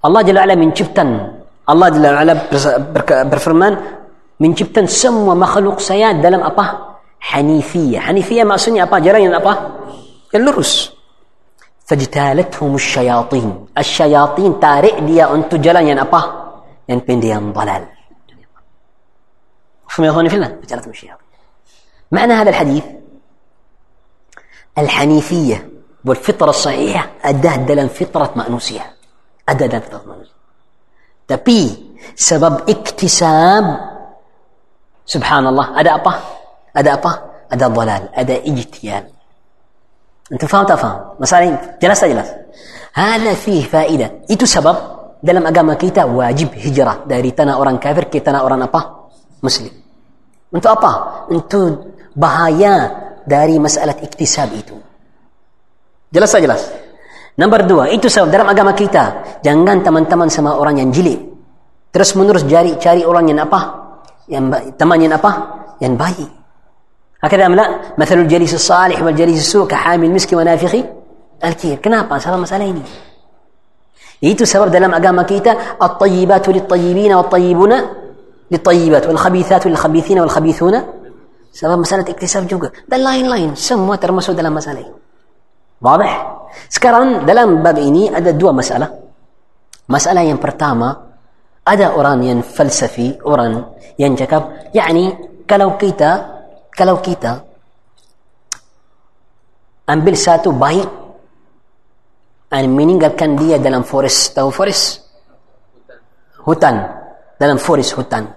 الله جل وعلا من جبتن. الله جل وعلا برفرمان من جبتن سم مخلوق سياد دلم أبا حنيفية. حنيفية ما سني أبا جرين أبا؟ اللرس فاجتالتهم الشياطين. الشياطين تارئ ديا أنت جلان ين أبا. ين بين ديا ضلال فما يظن في الله؟ فاجتالتهم الشياطين. معنى هذا الحديث؟ الحنيفية والفطرة الصحيحة أداة دلن فطرة مأنوسية. Ada manusia. Tapi sebab iktisab subhanallah ada apa? Ada apa? Ada dalal, ada ijtihad. Antum faham tak faham? Masalah ini jelas tak jelas? Hada fih faedah. Itu sebab dalam agama kita wajib hijrah dari tanah orang kafir ke tanah orang apa? Muslim. Untuk apa? Untuk bahaya dari masalah iktisab itu. Jelas tak jelas? Nombor dua, itu sebab dalam agama kita, jangan teman-teman sama orang yang jilid. Terus menerus cari cari orang yang apa? Yang teman yang apa? Yang baik. Hakada amla, mathalul jalisi salih wal jalisi su' ka hamil miski wa nafikhi al-kir. Kenapa? Sebab masalah ini. Itu sebab dalam agama kita, at-tayyibatu lit-tayyibina wa at-tayyibuna lit-tayyibat wal khabithatu lil-khabithina wal khabithuna. Sebab masalah iktisab juga. Dan lain-lain, semua termasuk dalam masalah ini. Wadah? Sekarang dalam bab ini ada dua masalah masalah yang pertama ada orang yang falsafi orang yang cakap yakni kalau kita kalau kita ambil satu baik dan meninggalkan dia dalam forest tahu forest hutan dalam forest hutan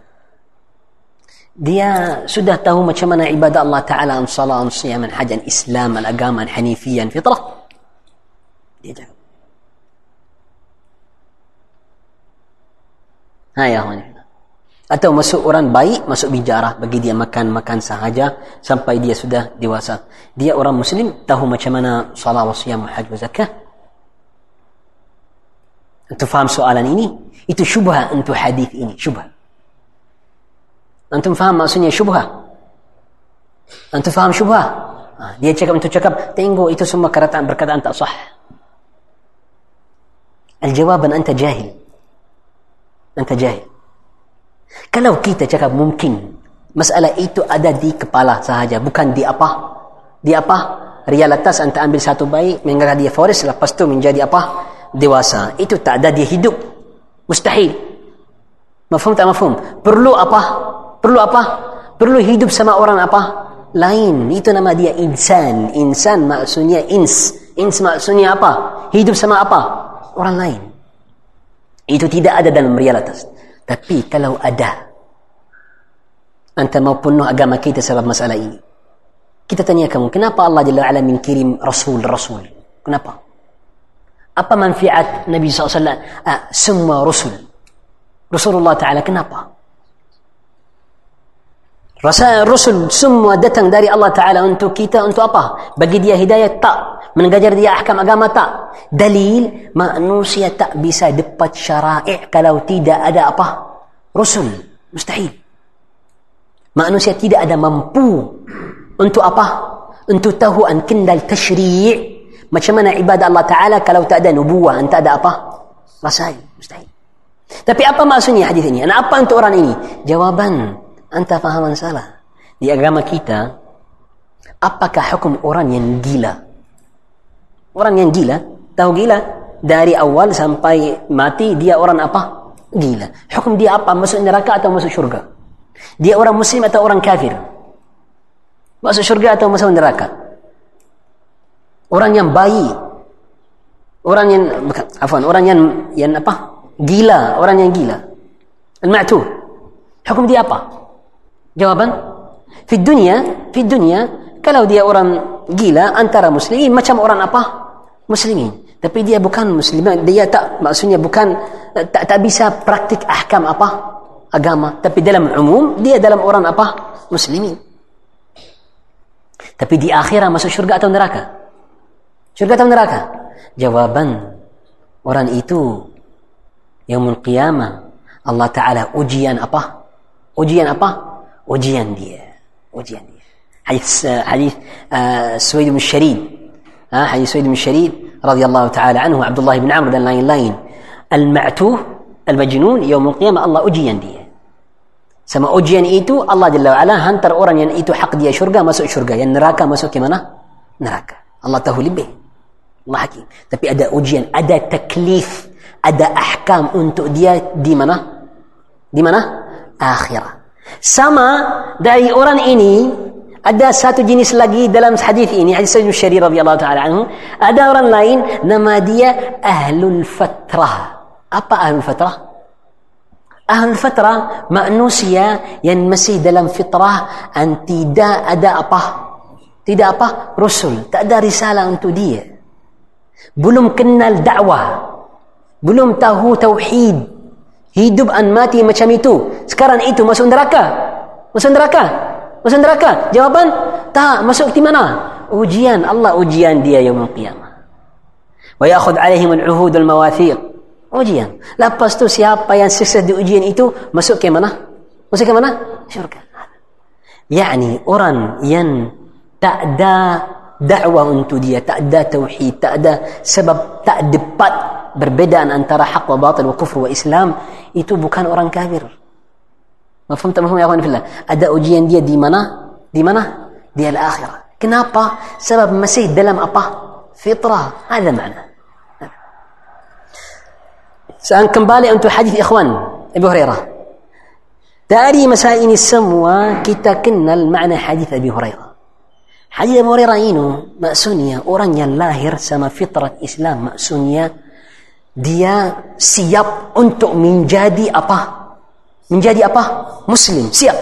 dia sudah tahu macam mana ibadah Allah Ta'ala an salat, an siyam, an hajj, an islam, an agama, an hanifiyah, an fitrah dia cakap ha ya atau masuk orang baik masuk bijarah bagi dia makan makan sahaja sampai dia sudah dewasa. Dia orang muslim tahu macam mana salat wasiyam hajj wa zakah? Antum faham soalan ini itu syubha untuk hadis ini syubha. Antum faham maksudnya syubha? Antum faham syubha? Ha, dia cakap untuk cakap tengok itu semua perkataan perkataan tak sah الجواب anta jahil. Anta jahil. kalau kita cakap mungkin masalah itu ada di kepala sahaja bukan di apa di apa Realitas anta ambil satu baik Mengarah dia forest Lepas tu menjadi apa? Dewasa Itu tak ada dia hidup Mustahil Mafhum tak mafhum? Perlu apa? Perlu apa? Perlu hidup sama orang apa? Lain Itu nama dia insan Insan maksudnya ins Ins maksudnya apa? Hidup sama apa? Orang lain. Itu tidak ada dalam realitas. Tapi kalau ada Anta mau penuh agama kita sebab masalah ini Kita tanya kamu Kenapa Allah Jalla wa'ala kirim Rasul-Rasul Kenapa? Apa manfaat Nabi SAW ah, Semua Rasul Rasulullah Ta'ala kenapa? Rasa Rasul semua datang dari Allah Ta'ala untuk kita untuk apa? Bagi dia hidayah tak? Mengajar dia ahkam agama tak? Dalil manusia tak bisa dapat syara'i kalau tidak ada apa? Rasul mustahil. Manusia tidak ada mampu untuk apa? Untuk tahu an kendal tashri' macam mana ibadah Allah Ta'ala kalau tak ada nubuah tak ada apa? Rasail mustahil. Tapi apa maksudnya hadis ini? Apa untuk orang ini? Jawaban anta fahaman salah di agama kita apakah hukum orang yang gila Orang yang gila, tahu gila? Dari awal sampai mati dia orang apa? Gila. Hukum dia apa? Masuk neraka atau masuk syurga? Dia orang muslim atau orang kafir? Masuk syurga atau masuk neraka? Orang yang bayi. Orang yang bukan, afwan, orang yang yang apa? Gila, orang yang gila. Al-ma'tuh. Hukum dia apa? Jawaban? Di dunia, di dunia, kalau dia orang gila antara muslimin macam orang apa? muslimin. Tapi dia bukan muslim dia tak maksudnya bukan tak, tak bisa praktik ahkam apa? Agama. Tapi dalam umum dia dalam orang apa? Muslimin. Tapi di akhirat masuk syurga atau neraka? Syurga atau neraka? Jawaban orang itu yaumul qiyamah Allah Ta'ala ujian apa? Ujian apa وجيان دي وجيان دي. حديث حديث آه، سويد بن الشريد ها آه، حديث سويد بن الشريد رضي الله تعالى عنه عبد الله بن عمرو بن لاين لاين المعتوه المجنون يوم القيامة الله أجيان دي. سما أجيان إيتو الله جل وعلا هانتر أوران ين إيتو حق دي شرقة مسو شرقة. ين نراكا مسو كمانا نراكا الله تهولي به الله حكيم. تبي أدا أجيان أدا تكليف أدا أحكام أنتو دي دي منا دي منا آخرة. Sama dari orang ini ada satu jenis lagi dalam hadis ini hadis Sayyid Syari radhiyallahu taala anhu ada orang lain nama dia ahlul fatrah apa ahlul fatrah ahlul fatrah manusia yang masih dalam fitrah dan tidak ada apa Tidak apa? Rasul. Tak ada risalah untuk dia. Belum kenal dakwah. Belum tahu tauhid. Hidup dan mati macam itu. Sekarang itu masuk neraka. Masuk neraka. Masuk neraka. Jawapan? Tak. Masuk di mana? Ujian. Allah ujian dia yang qiyamah. Wa yakhud alaihim al-uhud al-mawathiq. Ujian. Lepas tu siapa yang sukses di ujian itu masuk ke mana? Masuk ke mana? Syurga. Yani orang yang tak ada dakwah untuk dia, tak ada tauhid, tak ada sebab tak dapat perbedaan antara hak wa batil wa kufur wa Islam itu bukan orang kafir. Mafhum tak mafhum ya akhwan fillah? Ada ujian dia di mana? Di mana? Di al-akhirah. Kenapa? Sebab masih dalam apa? Fitrah. Ada makna. Sekarang kembali untuk hadis ikhwan Abu Hurairah. Dari masalah ini semua kita kenal makna hadis Abu Hurairah. Hadis Abu Hurairah ini maksudnya orang yang lahir sama fitrat Islam maksudnya dia siap untuk menjadi apa? Menjadi apa? Muslim, siap.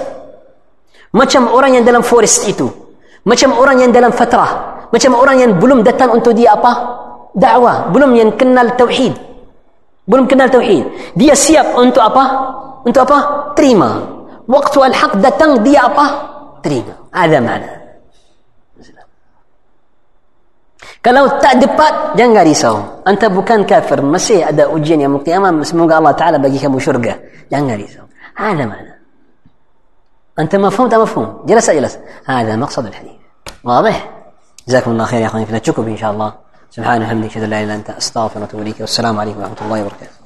Macam orang yang dalam forest itu. Macam orang yang dalam fatrah. Macam orang yang belum datang untuk dia apa? Dakwah. Belum yang kenal tauhid. belum kenal tauhid dia siap untuk apa untuk apa terima waktu al-haq datang dia apa terima ada mana kalau tak dapat jangan risau. Anta bukan kafir. Masih ada ujian yang kiamat semoga Allah taala bagi kamu syurga. Jangan risau. Ada mana انت مفهوم ده مفهوم جلس جلس هذا مقصد الحديث واضح جزاكم الله خير يا اخواني فلا تشكوا ان شاء الله سبحانه ان لا اله الا انت استغفرك واتوب اليك والسلام عليكم ورحمه الله وبركاته